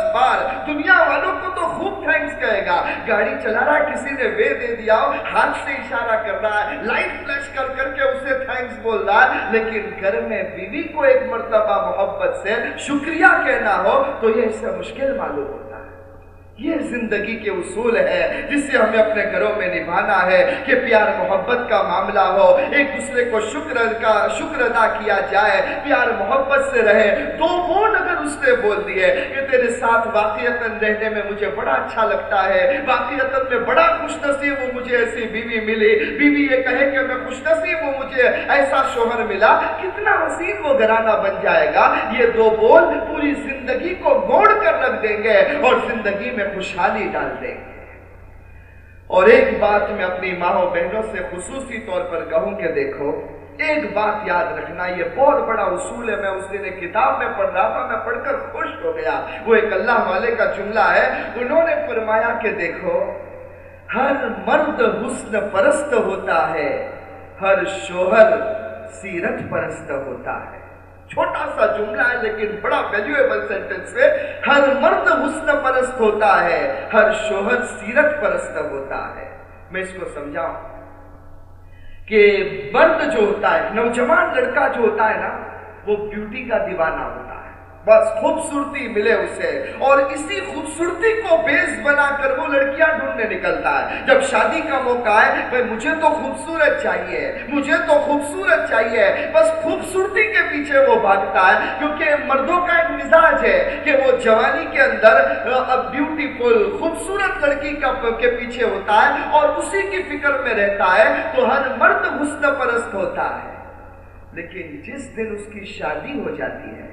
استغفار دنیا والوں کو تو خوب تھینکس کہے گا۔ گاڑی چلا رہا ہے، کسی نے وے دے دیا ہو، ہاتھ سے اشارہ کر رہا ہے لائٹ فلیش کر کر کے اسے تھینکس بول رہا ہے۔ لیکن گھر میں بیوی کو ایک مرتبہ محبت سے شکریہ کہنا ہو تو یہ اس سے مشکل معلوم ہوتا ہے۔ یہ زندگی کے اصول ہے جسے ہمیں اپنے گھروں میں نبھانا ہے کہ پیار محبت کا معاملہ ہو، ایک دوسرے کو شکر کا، شکر ادا کیا جائے، پیار محبت سے رہے۔ دو بون اگر اس نے بول دیے کہ تیرے ساتھ واقعیت رہنے میں مجھے بڑا اچھا لگتا ہے واقعیت میں بڑا خوش نصیب ہوں، مجھے ایسی بیوی ملی۔ بیوی یہ کہے کہ میں خوش نصیب ہوں، مجھے ایسا شوہر ملا، کتنا حسین وہ گھرانہ بن جائے گا؟ یہ دو بول پوری زندگی کو موڑ کر رکھ دیں گے اور زندگی میں خوشحالی ڈال دیں گے۔ اور ایک بات میں اپنی ماں و بہنوں سے خصوصی طور پر کہوں کہ دیکھو، ایک بات یاد رکھنا، یہ بہت بڑا اصول ہے۔ میں اس دن ایک کتاب میں پڑھ رہا تھا، میں پڑھ کر خوش ہو گیا۔ وہ ایک اللہ والے کا جملہ ہے۔ انہوں نے فرمایا کہ دیکھو، ہر مرد حسن پرست ہوتا ہے، ہر شوہر سیرت پرست ہوتا ہے۔ چھوٹا سا جملہ ہے، لیکن بڑا ویلیویبل سینٹنس ہے ہر مرد حسن پرست ہوتا ہے، ہر شوہر سیرت پرست ہوتا ہے۔ میں اس کو سمجھاؤں کہ مرد جو ہوتا ہے، نوجوان لڑکا جو ہوتا ہے نا، وہ بیوٹی کا دیوانہ ہوتا ہے۔ بس خوبصورتی ملے اسے۔ اور اسی خوبصورتی کو بیس بنا کر وہ لڑکیاں ڈھونڈنے نکلتا ہے۔ جب شادی کا موقع ہے بھائی مجھے تو خوبصورت چاہیے۔ مجھے تو خوبصورت چاہیے۔ بس خوبصورتی کے پیچھے وہ بھاگتا ہے، کیونکہ مردوں کا ایک مزاج ہے کہ وہ جوانی کے اندر بیوٹیفل خوبصورت لڑکی کا کے پیچھے ہوتا ہے اور اسی کی فکر میں رہتا ہے، تو ہر مرد حسن پرست ہوتا ہے۔ لیکن جس دن اس کی شادی ہو جاتی ہے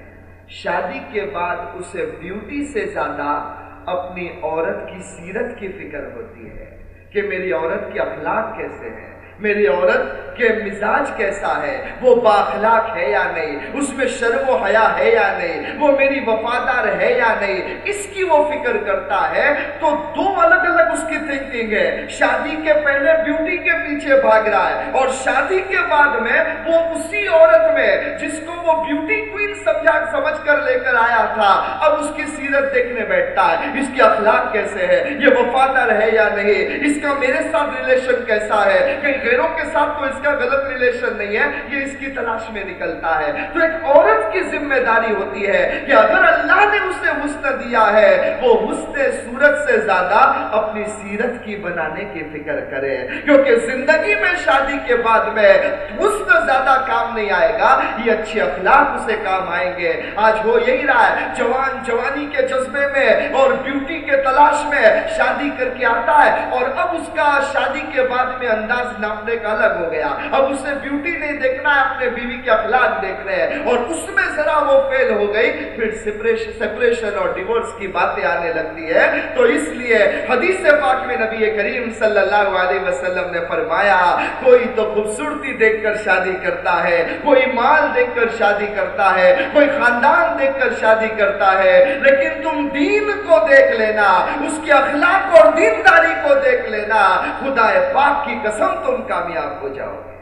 شادی کے بعد اسے بیوٹی سے زیادہ اپنی عورت کی سیرت کی فکر ہوتی ہے کہ میری عورت کے اخلاق کیسے ہیں۔ میری عورت کے مزاج کیسا ہے؟ وہ باخلاق ہے یا نہیں؟ اس میں شرم و حیا ہے یا نہیں؟ وہ میری وفادار ہے یا نہیں؟ اس کی وہ فکر کرتا ہے تو دو الگ الگ اس کی تھنکنگ ہے۔ شادی کے پہلے بیوٹی کے پیچھے بھاگ رہا ہے اور شادی کے بعد میں وہ اسی عورت میں جس کو وہ بیوٹی کوئن سمجھا سمجھ کر لے کر آیا تھا، اب اس کی سیرت دیکھنے بیٹھتا ہے۔ اس کی اخلاق کیسے ہے یہ وفادار ہے یا نہیں؟ اس کا میرے ساتھ ریلیشن کیسا ہے؟ کہ غیروں کے ساتھ تو اس کا غلط ریلیشن نہیں ہے، یہ اس کی تلاش میں نکلتا ہے۔ تو ایک عورت کی ذمہ داری ہوتی ہے کہ اگر اللہ نے اسے حسن دیا ہے، وہ حسن صورت سے زیادہ اپنی سیرت کی بنانے کی فکر کرے۔ کیونکہ زندگی میں شادی کے بعد میں حسن زیادہ کام نہیں آئے گا، یہ اچھے اخلاق اسے کام آئیں گے۔ آج ہو یہی رہا ہے، جوان جوانی کے جذبے میں اور بیوٹی کے تلاش میں شادی کر کے آتا ہے اور اب اس کا شادی کے بعد میں انداز نہ ناپنے کا الگ ہو گیا۔ اب اسے بیوٹی نہیں دیکھنا ہے اپنے بیوی کے اخلاق دیکھ رہے ہیں۔ اور اس میں ذرا وہ فیل ہو گئی، پھر سپریشن اور ڈیورس کی باتیں آنے لگتی ہے تو اس لیے حدیث پاک میں نبی کریم صلی اللہ علیہ وسلم نے فرمایا، کوئی تو خوبصورتی دیکھ کر شادی کرتا ہے، کوئی مال دیکھ کر شادی کرتا ہے، کوئی خاندان دیکھ کر شادی کرتا ہے، لیکن تم دین کو دیکھ لینا، اس کے اخلاق اور دینداری کو دیکھ لینا خدا پاک کی قسم تم کامیاب ہو جاؤ گے۔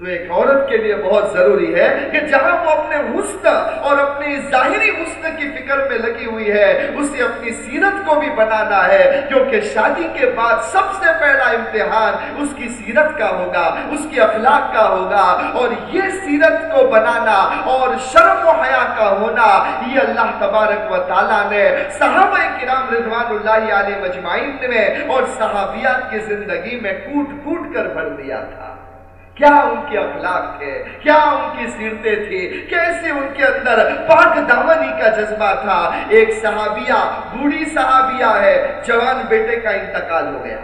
تو ایک عورت کے لیے بہت ضروری ہے کہ جہاں وہ اپنے حسن اور اپنی ظاہری حسن کی فکر میں لگی ہوئی ہے، اسے اپنی سیرت کو بھی بنانا ہے، کیونکہ شادی کے بعد سب سے پہلا امتحان اس کی سیرت کا ہوگا، اس کی اخلاق کا ہوگا، اور یہ سیرت کو بنانا اور شرم و حیا کا ہونا، یہ اللہ تبارک و تعالیٰ نے صحابہ کرام رضوان اللہ علیہ مجمعین میں اور صحابیات کی زندگی میں کوٹ کوٹ کر بھر دیا تھا۔ کیا ان کے اخلاق تھے؟ کیا ان کی سیرتیں تھیں؟ کیسے ان کے اندر پاک دامنی کا جذبہ تھا؟ ایک صحابیہ، بوڑھی صحابیہ ہے، جوان بیٹے کا انتقال ہو گیا۔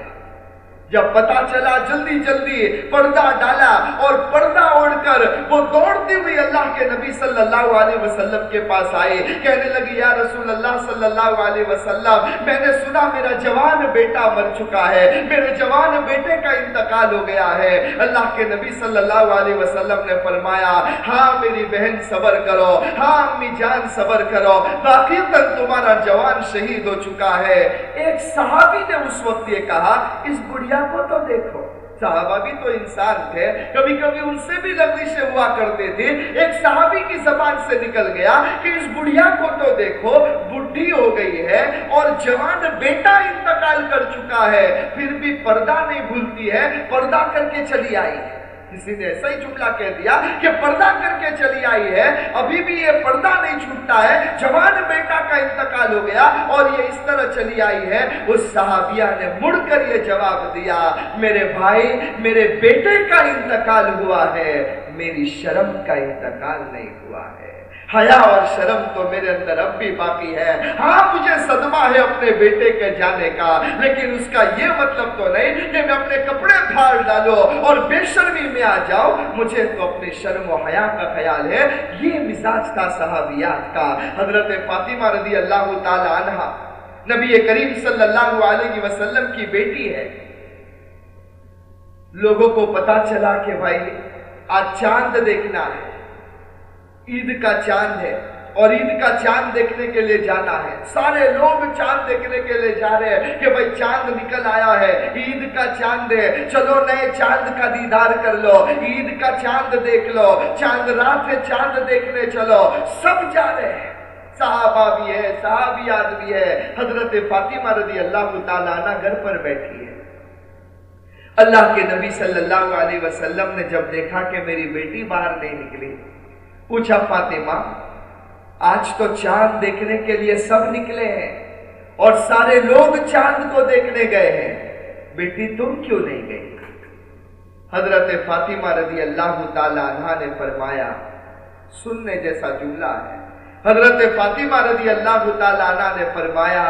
جب پتا چلا جلدی جلدی پردہ ڈالا اور پردہ اوڑ کر وہ دوڑتی ہوئی اللہ کے نبی صلی اللہ علیہ وسلم کے پاس آئے، کہنے لگی یا رسول اللہ صلی اللہ علیہ وسلم، میں نے سنا میرا جوان بیٹا مر چکا ہے، میرے جوان بیٹے کا انتقال ہو گیا ہے۔ اللہ کے نبی صلی اللہ علیہ وسلم نے فرمایا ہاں میری بہن صبر کرو ہاں امی جان صبر کرو، باقی تک تمہارا جوان شہید ہو چکا ہے۔ ایک صحابی نے اس وقت یہ کہا، اس بڑھیا کو تو دیکھو۔ صحابہ بھی تو انسان تھے۔ کبھی کبھی ان سے بھی لفظیں ہوا کرتے تھے۔ ایک صحابی کی زبان سے نکل گیا کہ اس بڑھیا کو تو دیکھو، بڑھی ہو گئی ہے اور جوان بیٹا انتقال کر چکا ہے۔ پھر بھی پردہ نہیں بھولتی ہے، پردہ کر کے چلی آئی ہے۔ کسی نے ایسا ہی جملہ کہہ دیا کہ پردہ کر کے چلی آئی ہے، ابھی بھی یہ پردہ نہیں چھوٹتا ہے، جوان بیٹا کا انتقال ہو گیا اور یہ اس طرح چلی آئی ہے۔ اس صحابیہ نے مڑ کر یہ جواب دیا، میرے بھائی، میرے بیٹے کا انتقال ہوا ہے، میری شرم کا انتقال نہیں ہوا ہے۔ حیا اور شرم تو میرے اندر اب بھی باقی ہے۔ ہاں مجھے صدمہ ہے اپنے بیٹے کے جانے کا، لیکن اس کا یہ مطلب تو نہیں کہ میں اپنے کپڑے پھاڑ ڈالو اور بے شرمی میں آ جاؤ مجھے تو اپنی شرم و حیا کا خیال ہے۔ یہ مزاج تھا صحابیات کا۔ حضرت فاطمہ رضی اللہ تعالی عنہ، نبی کریم صلی اللہ علیہ وسلم کی بیٹی ہے۔ لوگوں کو پتا چلا کہ بھائی، آج چاند دیکھنا ہے۔ عید کا چاند ہے اور عید کا چاند دیکھنے کے لیے جانا ہے۔ سارے لوگ چاند دیکھنے کے لیے جا رہے ہیں کہ بھائی چاند نکل آیا ہے۔ عید کا چاند ہے۔ چلو نئے چاند کا دیدار کر لو۔ عید کا چاند دیکھ لو۔ چاند رات ہے چاند دیکھنے چلو۔ سب جا رہے ہیں۔ صحابہ بھی ہے صحابیات بھی ہے۔ حضرت فاطمہ رضی اللہ تعالیٰ عنہ گھر پر بیٹھی ہے۔ اللہ کے نبی صلی اللہ علیہ وسلم نے جب دیکھا کہ میری بیٹی باہر نہیں نکلی پوچھا فاطمہ، آج تو چاند دیکھنے کے لیے سب نکلے ہیں اور سارے لوگ چاند کو دیکھنے گئے ہیں۔ بیٹی، تم کیوں نہیں گئی؟ حضرت فاطمہ رضی اللہ تعالی عنہ نے فرمایا، سننے جیسا جملہ ہے۔ حضرت فاطمہ رضی اللہ تعالیٰ نے فرمایا،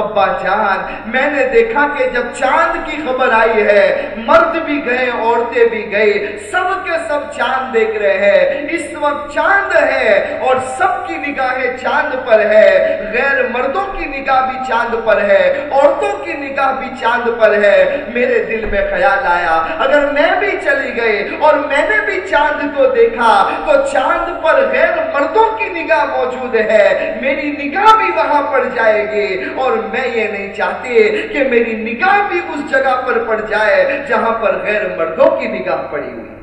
ابا جان، میں نے دیکھا کہ جب چاند کی خبر آئی ہے، مرد بھی گئے، عورتیں بھی گئے، سب کے سب چاند دیکھ رہے ہیں۔ اس وقت چاند ہے اور سب کی نگاہیں چاند پر ہے۔ غیر مردوں کی نگاہ بھی چاند پر ہے، عورتوں کی نگاہ بھی چاند پر ہے۔ میرے دل میں خیال آیا، اگر میں بھی چلی گئی اور میں نے بھی چاند کو دیکھا، تو چاند پر غیر مردوں کی نگاہ موجود موجود ہے۔ میری نگاہ بھی وہاں پڑ جائے گی۔ اور میں یہ نہیں چاہتی کہ میری نگاہ بھی اس جگہ پر پڑ جائے جہاں پر غیر مردوں کی نگاہ پڑی ہوئی۔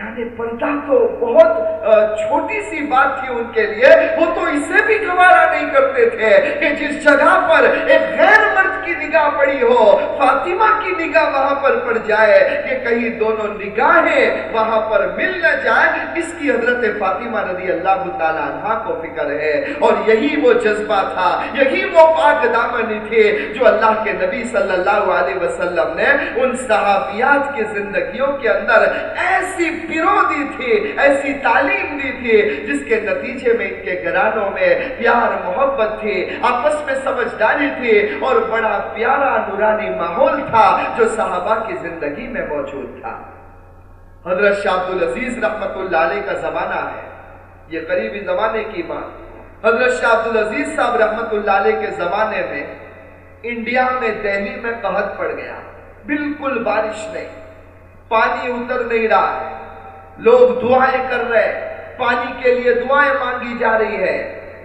یعنی پردہ تو بہت چھوٹی سی بات تھی ان کے لیے، وہ تو اسے بھی گوارا نہیں کرتے تھے کہ جس جگہ پر ایک غیر مرد کی نگاہ پڑی ہو، فاطمہ کی نگاہ وہاں پر پڑ جائے کہ کہیں دونوں نگاہیں وہاں پر مل نہ جائے اس کی حضرت فاطمہ رضی اللہ تعالیٰ عنہ کو فکر ہے۔ اور یہی وہ جذبہ تھا، یہی وہ پاک دامنی تھے جو اللہ کے نبی صلی اللہ علیہ وسلم نے ان صحابیات کی زندگیوں کے اندر ایسی پیرو دی تھی، ایسی تعلیم دی تھی، جس کے نتیجے میں ان کے گرانوں میں پیار، محبت تھی، آپس میں سمجھداری تھی اور بڑا پیارا، نورانی ماحول تھا جو صحابہ کی زندگی میں موجود تھا۔ حضرت شاہ عبدالعزیز رحمت اللہ علیہ کا زمانہ ہے۔ یہ قریبی زمانے کی بات حضرت شاہ عبدالعزیز صاحب رحمت اللہ علیہ کے زمانے میں انڈیا میں دہلی میں قہد پڑ گیا۔ بالکل بارش نہیں، پانی اتر نہیں رہا ہے۔ لوگ دعائیں کر رہے پانی کے لیے دعائیں مانگی جا رہی ہے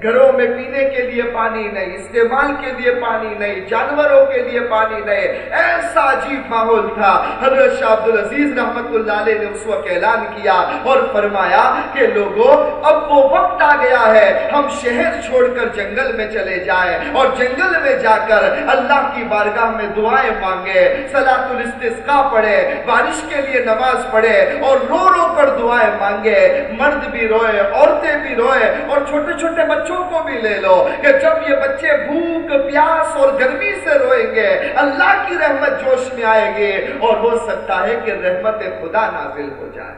گھروں میں پینے کے لیے پانی نہیں، استعمال کے لیے پانی نہیں، جانوروں کے لیے پانی نہیں۔ ایسا عجیب ماحول تھا۔ حضرت شاہ عبدالعزیز رحمت اللہ علیہ نے اس وقت اعلان کیا اور فرمایا کہ لوگوں، اب وہ وقت آ گیا ہے، ہم شہر چھوڑ کر جنگل میں چلے جائیں اور جنگل میں جا کر اللہ کی بارگاہ میں دعائیں مانگے سلاۃ الاستسقاء پڑھے بارش کے لیے نماز پڑھے اور رو رو کر دعائیں مانگے مرد بھی روئے، عورتیں بھی روئے اور چھوٹے چھوٹے بچوں بچوں کو بھی لے لو کہ جب یہ بچے بھوک، پیاس اور گرمی سے روئیں گے، اللہ کی رحمت جوش میں آئے گی اور ہو سکتا ہے کہ رحمت خدا نازل ہو جائے۔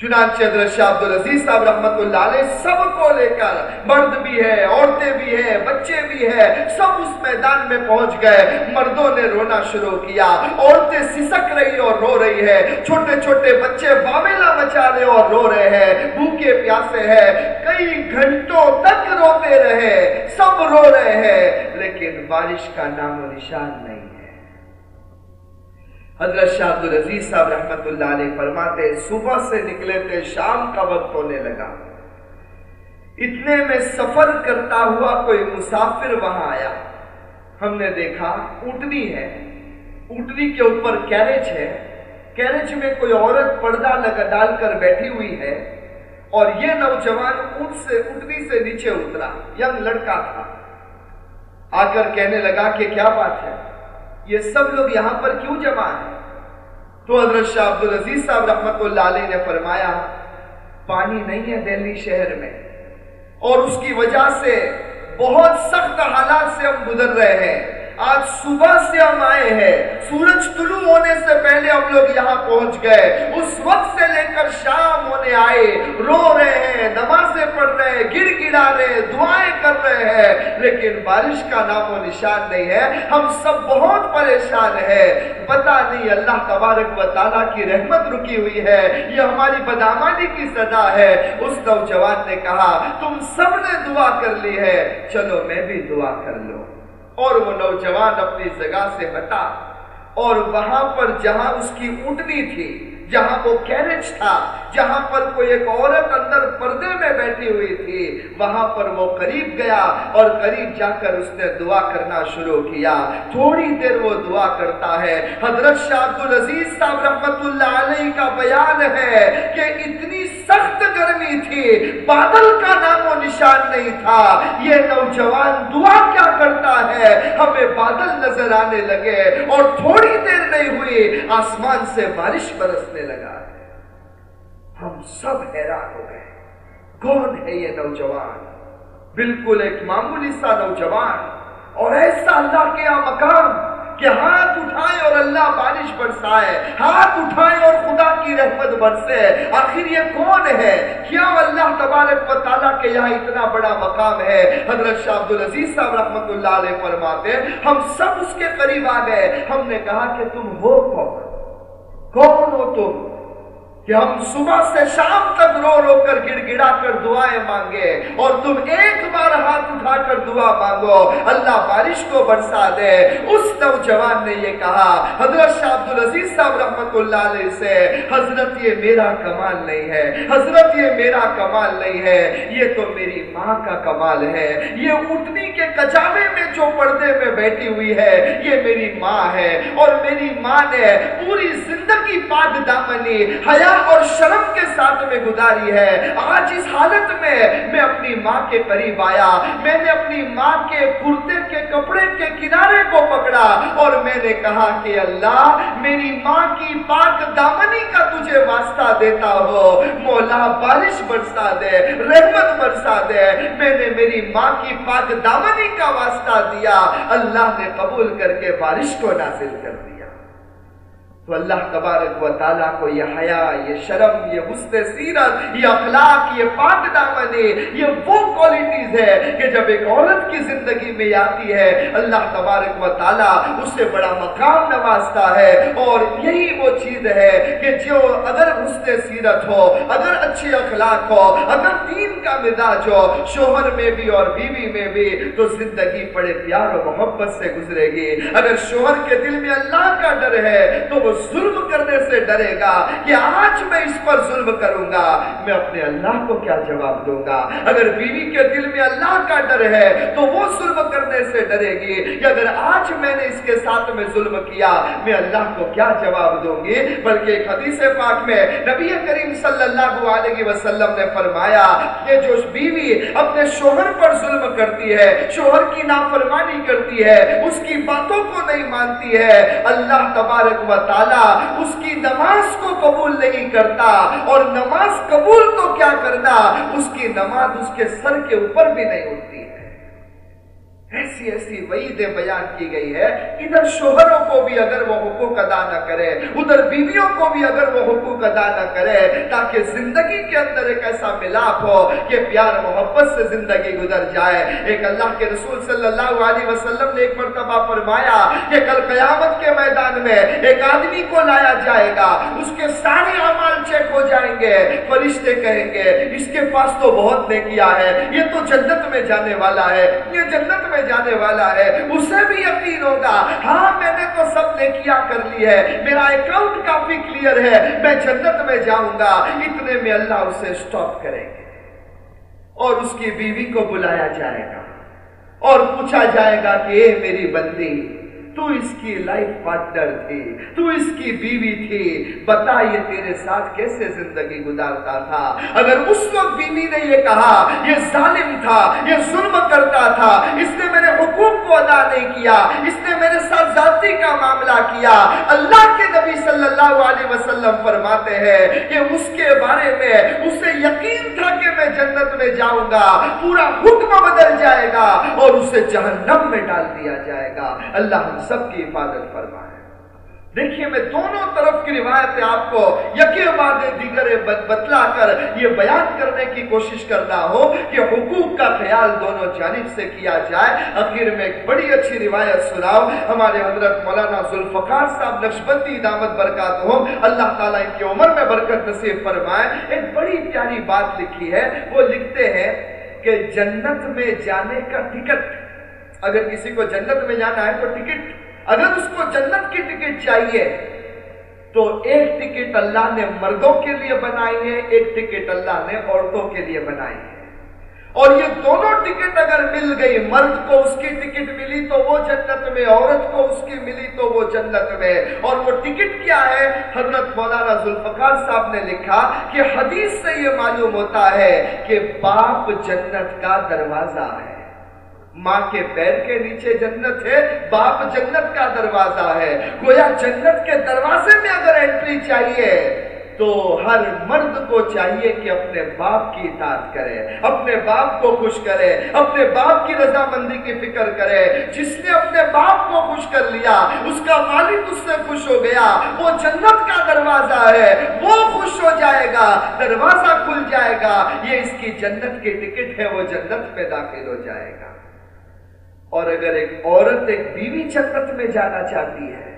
چنانچہ حضرت شاہ عبدالعزیز صاحب رحمت اللہ علیہ سب کو لے کر مرد بھی ہے، عورتیں بھی ہیں، بچے بھی ہیں، سب اس میدان میں پہنچ گئے۔ مردوں نے رونا شروع کیا، عورتیں سسک رہی اور رو رہی ہے چھوٹے چھوٹے بچے بامیلا مچا رہے اور رو رہے ہیں۔ بھوکے پیاسے ہیں۔ کئی گھنٹوں تک روتے رہے، سب رو رہے ہیں، لیکن بارش کا نام و نشان نہیں حضرت شاہ عبدالعزیز صاحب رحمت اللہ علیہ فرماتے، صبح سے نکلے تھے، شام کا وقت ہونے لگا۔ اتنے میں سفر کرتا ہوا کوئی مسافر وہاں آیا۔ ہم نے دیکھا، اونٹنی ہے۔ اونٹنی کے اوپر کیریج ہے۔ کیریج میں کوئی عورت پردہ لگا ڈال کر بیٹھی ہوئی ہے۔ اور یہ نوجوان اونٹ سے اونٹنی سے نیچے اترا، ینگ لڑکا تھا۔ آ کر کہنے لگا کہ کیا بات ہے؟ یہ سب لوگ یہاں پر کیوں جمع ہیں؟ تو حضرت شاہ عبد العزیز صاحب رحمت اللہ علیہ نے فرمایا، پانی نہیں ہے دہلی شہر میں۔ اور اس کی وجہ سے بہت سخت حالات سے ہم گزر رہے ہیں۔ آج صبح سے ہم آئے ہیں۔ سورج طلوع ہونے سے پہلے ہم لوگ یہاں پہنچ گئے۔ اس وقت سے لے کر شام ہونے آئے۔ رو رہے ہیں، نمازیں پڑھ رہے ہیں گر گڑا رہے ہیں، دعائیں کر رہے ہیں۔ لیکن بارش کا نام و نشان نہیں ہے۔ ہم سب بہت پریشان ہیں۔ پتہ نہیں، اللہ تبارک و تعالیٰ کی رحمت رکی ہوئی ہے۔ یہ ہماری بدامانی کی صدا ہے۔ اس نوجوان نے کہا، تم سب نے دعا کر لی ہے۔ چلو میں بھی دعا کر لوں۔ اور وہ نوجوان اپنی جگہ سے ہٹا اور وہاں پر جہاں اس کی اونٹنی تھی جہاں وہ کیرج تھا، جہاں پر کوئی ایک عورت اندر پردے میں بیٹھی ہوئی تھی، وہاں پر وہ قریب گیا اور قریب جا کر اس نے دعا کرنا شروع کیا۔ تھوڑی دیر وہ دعا کرتا ہے۔ حضرت شاہ العزیز صاحب رحمت اللہ علیہ کا بیان ہے کہ اتنی سخت گرمی تھی، بادل کا نام و نشان نہیں تھا۔ یہ نوجوان دعا کیا کرتا ہے؟ ہمیں بادل نظر آنے لگے اور تھوڑی دیر نہیں ہوئی، آسمان سے بارش برسنے لگا ہے۔ ہم سب حیران ہو گئے۔ کون ہے یہ نوجوان؟ بالکل ایک معمولی سا نوجوان۔ اور ایسا اللہ کے یہاں مقام کہ ہاتھ اٹھائے اور اللہ بارش برسائے۔ ہاتھ اٹھائے اور خدا کی رحمت برسے۔ آخر یہ کون ہے؟ کیا اللہ تبارک و تعالیٰ کے یہاں اتنا بڑا مقام ہے؟ حضرت شاہ عبد العزیز صاحب رحمت اللہ علیہ فرماتے ہم سب اس کے قریب آ گئے۔ ہم نے کہا کہ تم ہو کون؟ کون ہو تم کہ ہم صبح سے شام تک رو رو کر گڑ گڑا کر دعائیں مانگے اور تم ایک بار ہاتھ اٹھا کر دعا مانگو، اللہ بارش کو برسا دے۔ اس نوجوان نے یہ کہا، حضرت شاہ عبد العزیز صاحب رحمت اللہ علیہ سے، حضرت یہ میرا کمال نہیں ہے، حضرت یہ میرا کمال نہیں ہے، یہ تو میری ماں کا کمال ہے۔ یہ اٹھنی کے کچاوے میں جو پردے میں بیٹھی ہوئی ہے، یہ میری ماں ہے۔ اور میری ماں نے پوری زندگی پاک دامنی، حیا اور شرم کے ساتھ میں گزاری ہے۔ آج اس حالت میں میں اپنی ماں کے قریب آیا۔ میں نے اپنی ماں کے کرتے کے کپڑے کے کنارے کو پکڑا اور میں نے کہا کہ اللہ، میری ماں کی پاک دامنی کا تجھے واسطہ دیتا ہو۔ مولا بارش برسا دے، رحمت برسا دے۔ میں نے میری ماں کی پاک دامنی کا واسطہ دیا۔ اللہ نے قبول کر کے بارش کو نازل کر دیا۔ تو اللہ تبارک و تعالیٰ کو یہ حیا، یہ شرم، یہ حسن سیرت، یہ اخلاق، یہ پاک دامنی، یہ وہ کوالٹیز ہے کہ جب ایک عورت کی زندگی میں آتی ہے، اللہ تبارک و تعالیٰ اسے بڑا مقام نوازتا ہے۔ اور یہی وہ چیز ہے کہ جو اگر حسن سیرت ہو، اگر اچھی اخلاق ہو، اگر دین کا مزاج ہو، شوہر میں بھی اور بیوی میں بھی، تو زندگی بڑے پیار و محبت سے گزرے گی۔ اگر شوہر کے دل میں اللہ کا ڈر ہے، تو وہ ظلم کرنے سے ڈرے گا کہ آج میں اس پر ظلم کروں گا، میں اپنے اللہ کو کیا جواب دوں گا؟ اگر بیوی کے دل میں اللہ کا ڈر ہے تو وہ ظلم کرنے سے ڈرے گی، کہ اگر آج میں نے اس کے ساتھ میں ظلم کیا، میں اللہ کو کیا جواب دوں گی؟ بلکہ ایک حدیث پاک میں نبی کریم صلی اللہ علیہ وسلم نے فرمایا کہ جو بیوی اپنے شوہر پر ظلم کرتی ہے، شوہر کی نافرمانی کرتی ہے، اس کی باتوں کو نہیں مانتی ہے، اللہ تبارک و تعالی تعالیٰ اس کی نماز کو قبول نہیں کرتا اور نماز قبول تو کیا کرنا اس کی نماز اس کے سر کے اوپر بھی نہیں ہوتی ہے ایسی ایسی وعیدیں بیان کی گئی ہے ادھر شوہروں کو بھی اگر وہ حقوق ادا نہ کرے، ادھر بیویوں کو بھی اگر وہ حقوق ادا نہ کرے، تاکہ زندگی کے اندر ایک ایسا ملاپ ہو کہ پیار محبت سے زندگی گزر جائے۔ ایک اللہ کے رسول صلی اللہ علیہ وسلم نے ایک مرتبہ فرمایا کہ کل قیامت کے میدان میں ایک آدمی کو لایا جائے گا، اس کے سارے اعمال چیک ہو جائیں گے، فرشتے کہیں گے، اس کے پاس تو بہت نے کیا ہے، یہ تو جنت میں جانے والا ہے، یہ جنت میں میں جانے والا ہے اسے بھی یقین ہوگا ہاں میں نے تو سب نے کیا کر لی ہے، میرا اکاؤنٹ کافی کلیئر ہے، میں جنت میں جاؤں گا، اتنے میں اللہ اسے سٹاپ کریں گے۔ اور اس کی بیوی کو بلایا جائے گا، اور پوچھا جائے گا کہ، اے میری بندی تو اس کی لائف پارٹنر تھی، تو اس کی بیوی تھی۔ بتا یہ تیرے ساتھ کیسے زندگی گزارتا تھا؟ اگر اس وقت بیوی نے یہ کہا، یہ ظالم تھا، یہ ظلم کرتا تھا، اس نے میرے حقوق کو ادا نہیں کیا، اس نے میرے ساتھ ذاتی کا معاملہ کیا۔ اللہ کے نبی صلی اللہ علیہ وسلم فرماتے ہیں کہ اس کے بارے میں اسے یقین تھا کہ میں جنت میں جاؤں گا، پورا حکم بدل جائے گا اور اسے جہنم میں ڈال دیا جائے گا۔ اللہ ہم سب کی حفاظت فرمائے۔ دیکھیے، میں دونوں طرف کی روایت آپ کو یقین بعد دیگر بتلا کر یہ بیان کرنے کی کوشش کرنا ہو کہ حقوق کا خیال دونوں جانب سے کیا جائے۔ اخیر میں ایک بڑی اچھی روایت سناؤ ہمارے حضرت مولانا ذوالفقار صاحب نقشبندی دامت برکات ہو اللہ تعالیٰ ان کی عمر میں برکت نصیب فرمائے۔ ایک بڑی پیاری بات لکھی ہے۔ وہ لکھتے ہیں کہ جنت میں جانے کا ٹکٹ اگر کسی کو جنت میں جانا ہے تو ٹکٹ، اگر اس کو جنت کی ٹکٹ چاہیے تو ایک ٹکٹ اللہ نے مردوں کے لیے بنائی ہے، ایک ٹکٹ اللہ نے عورتوں کے لیے بنائی ہے۔ اور یہ دونوں ٹکٹ اگر مل گئی، مرد کو اس کی ٹکٹ ملی تو وہ جنت میں، عورت کو اس کی ملی تو وہ جنت میں۔ اور وہ ٹکٹ کیا ہے؟ حضرت مولانا ذوالفقار صاحب نے لکھا کہ حدیث سے یہ معلوم ہوتا ہے کہ باپ جنت کا دروازہ ہے۔ ماں کے پیر کے نیچے جنت ہے، باپ جنت کا دروازہ ہے۔ گویا جنت کے دروازے میں اگر انٹری چاہیے، تو ہر مرد کو چاہیے کہ اپنے باپ کی اطاعت کرے، اپنے باپ کو خوش کرے، اپنے باپ کی رضامندی کی فکر کرے۔ جس نے اپنے باپ کو خوش کر لیا، اس کا مالک اس سے خوش ہو گیا، وہ جنت کا دروازہ ہے، وہ خوش ہو جائے گا، دروازہ کھل جائے گا، یہ اس کی جنت کی ٹکٹ ہے، وہ جنت پہ داخل ہو جائے گا۔ اور اگر ایک عورت ایک بیوی جنت میں جانا چاہتی ہے،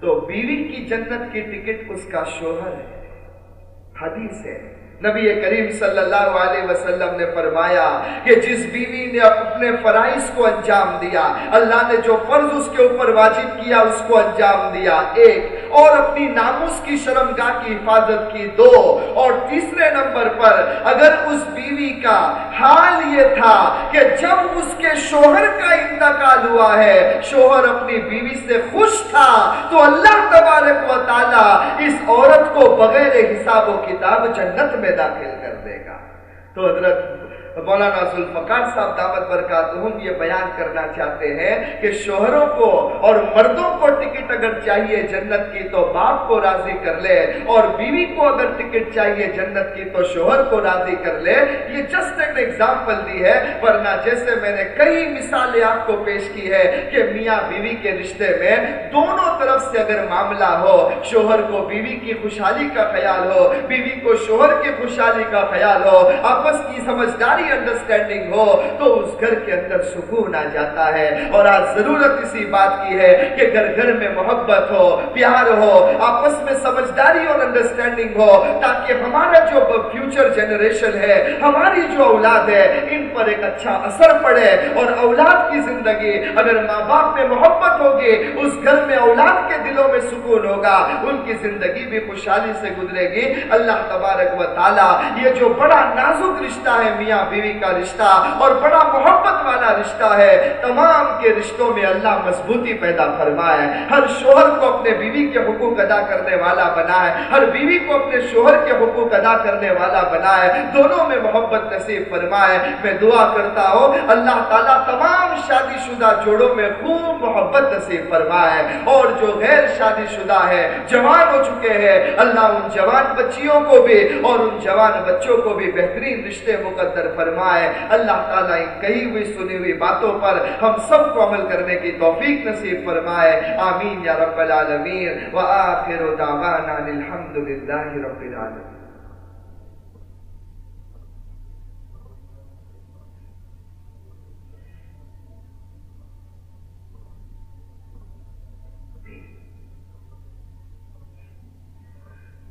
تو بیوی کی جنت کی ٹکٹ اس کا شوہر ہے، حدیث ہے۔ نبی کریم صلی اللہ علیہ وسلم نے فرمایا کہ جس بیوی نے اپنے فرائض کو انجام دیا، اللہ نے جو فرض اس کے اوپر واجب کیا، اس کو انجام دیا۔ ایک، اور اپنی ناموس کی شرمگاہ کی حفاظت کی۔ دو، اور تیسرے نمبر پر، اگر اس بیوی کا حال یہ تھا کہ جب اس کے شوہر کا انتقال ہوا ہے شوہر اپنی بیوی سے خوش تھا تو اللہ تبارک و تعالی اس عورت کو بغیر حساب و کتاب جنت میں داخل کر دے گا۔ تو حضرت مولانا ذوالفقار صاحب دعوت برکاتہم یہ بیان کرنا چاہتے ہیں کہ شوہروں کو اور مردوں کو ٹکٹ اگر چاہیے جنت کی تو باپ کو راضی کر لے اور بیوی کو اگر ٹکٹ چاہیے جنت کی تو شوہر کو راضی کر لے۔ یہ جسٹ ایک ایگزامپل دی ہے، ورنہ جیسے میں نے کئی مثالیں آپ کو پیش کی ہے کہ میاں بیوی کے رشتے میں دونوں طرف سے اگر معاملہ ہو، شوہر کو بیوی کی خوشحالی کا خیال ہو، بیوی کو شوہر کی خوشحالی کا خیال ہو آپس کی سمجھداری ساری انڈرسٹینڈنگ ہو تو اس گھر کے اندر سکون آ جاتا ہے۔ اور آج ضرورت اسی بات کی ہے کہ گھر گھر میں محبت ہو، پیار ہو، آپس میں سمجھداری اور انڈرسٹینڈنگ ہو، تاکہ ہمارا جو فیوچر جنریشن ہے، ہماری جو اولاد ہے، ان پر ایک اچھا اثر پڑے۔ اور اولاد کی زندگی اگر ماں باپ میں محبت ہوگی، اس گھر میں اولاد کے دلوں میں سکون ہوگا۔ ان کی زندگی بھی خوشحالی سے گزرے گی۔ اللہ تبارک و تعالی یہ جو بڑا نازک رشتہ ہے میاں بیوی کا رشتہ اور بڑا محبت والا رشتہ ہے، تمام کے رشتوں میں اللہ مضبوطی پیدا فرمائے، ہر شوہر کو اپنے بیوی کے حقوق ادا کرنے والا بنائے، ہر بیوی کو اپنے شوہر کے حقوق ادا کرنے والا بنائے، دونوں میں محبت نصیب فرمائے۔ میں دعا کرتا ہوں، اللہ تعالیٰ تمام شادی شدہ جوڑوں میں خوب محبت نصیب فرمائے۔ اور جو غیر شادی شدہ ہے، جوان ہو چکے ہیں، اللہ ان جوان بچیوں کو بھی اور ان جوان بچوں کو بھی بہترین رشتے مقدر فرمائے، اللہ تعالیٰ ان کہی ہوئی سنی ہوئی باتوں پر ہم سب کو عمل کرنے کی توفیق نصیب فرمائے۔ آمین یا رب العالمین۔ وآخر دعوانا الحمدللہ رب العالمین۔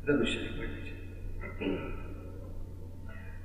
ضرور شریف پڑھ لیجیے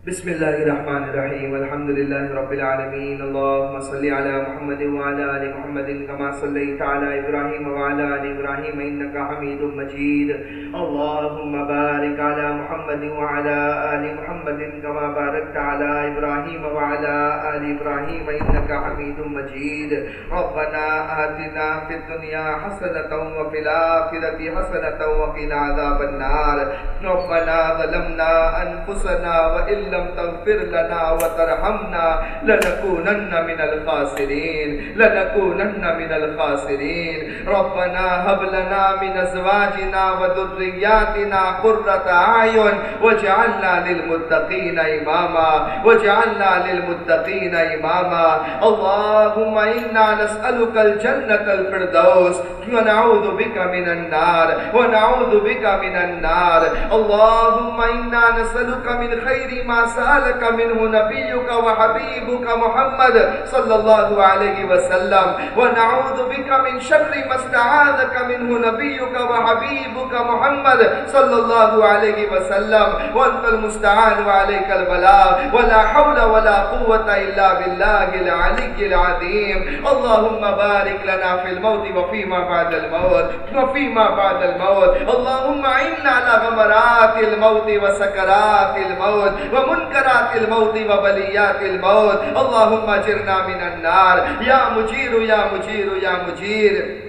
بسم الله الرحمن الرحيم. والحمد لله رب العالمين. اللهم صل على محمد وعلى آل محمد كما صليت على إبراهيم وعلى آل إبراهيم إنك حميد مجيد. اللهم بارك على محمد وعلى آل محمد كما باركت على إبراهيم وعلى آل إبراهيم إنك حميد مجيد. ربنا آتنا في الدنيا حسنة وفي الآخرة حسنة وقنا عذاب النار. ربنا ظلمنا أنفسنا وإن لم تغفر لنا وترحمنا لنكونن من الخاسرين لنكونن من الخاسرين. ربنا هب لنا من أزواجنا وذرياتنا قرة أعين واجعلنا للمتقين إماما واجعلنا للمتقين إماما. اللهم إنا نسألك الجنة الفردوس ونعوذ بك من النار ونعوذ بك من النار. اللهم إنا نسألك من خير ما سألك منه نبيك وحبيبك محمد صلى الله عليه وسلم. ونعوذ بك من شر ما استعاذك منه نبيك وحبيبك محمد صلى الله عليه وسلم. وأنت المستعان وعليك البلاء. ولا حول ولا قوة إلا بالله العلي العظيم. اللهم بارك لنا في الموت وفيما بعد الموت. وفيما بعد الموت. اللهم عنا على غمرات الموت وسكرات الموت. منکرات الموت و بلیات الموت. اللہم اجرنا من النار. یا مجیر یا مجیر یا مجیر.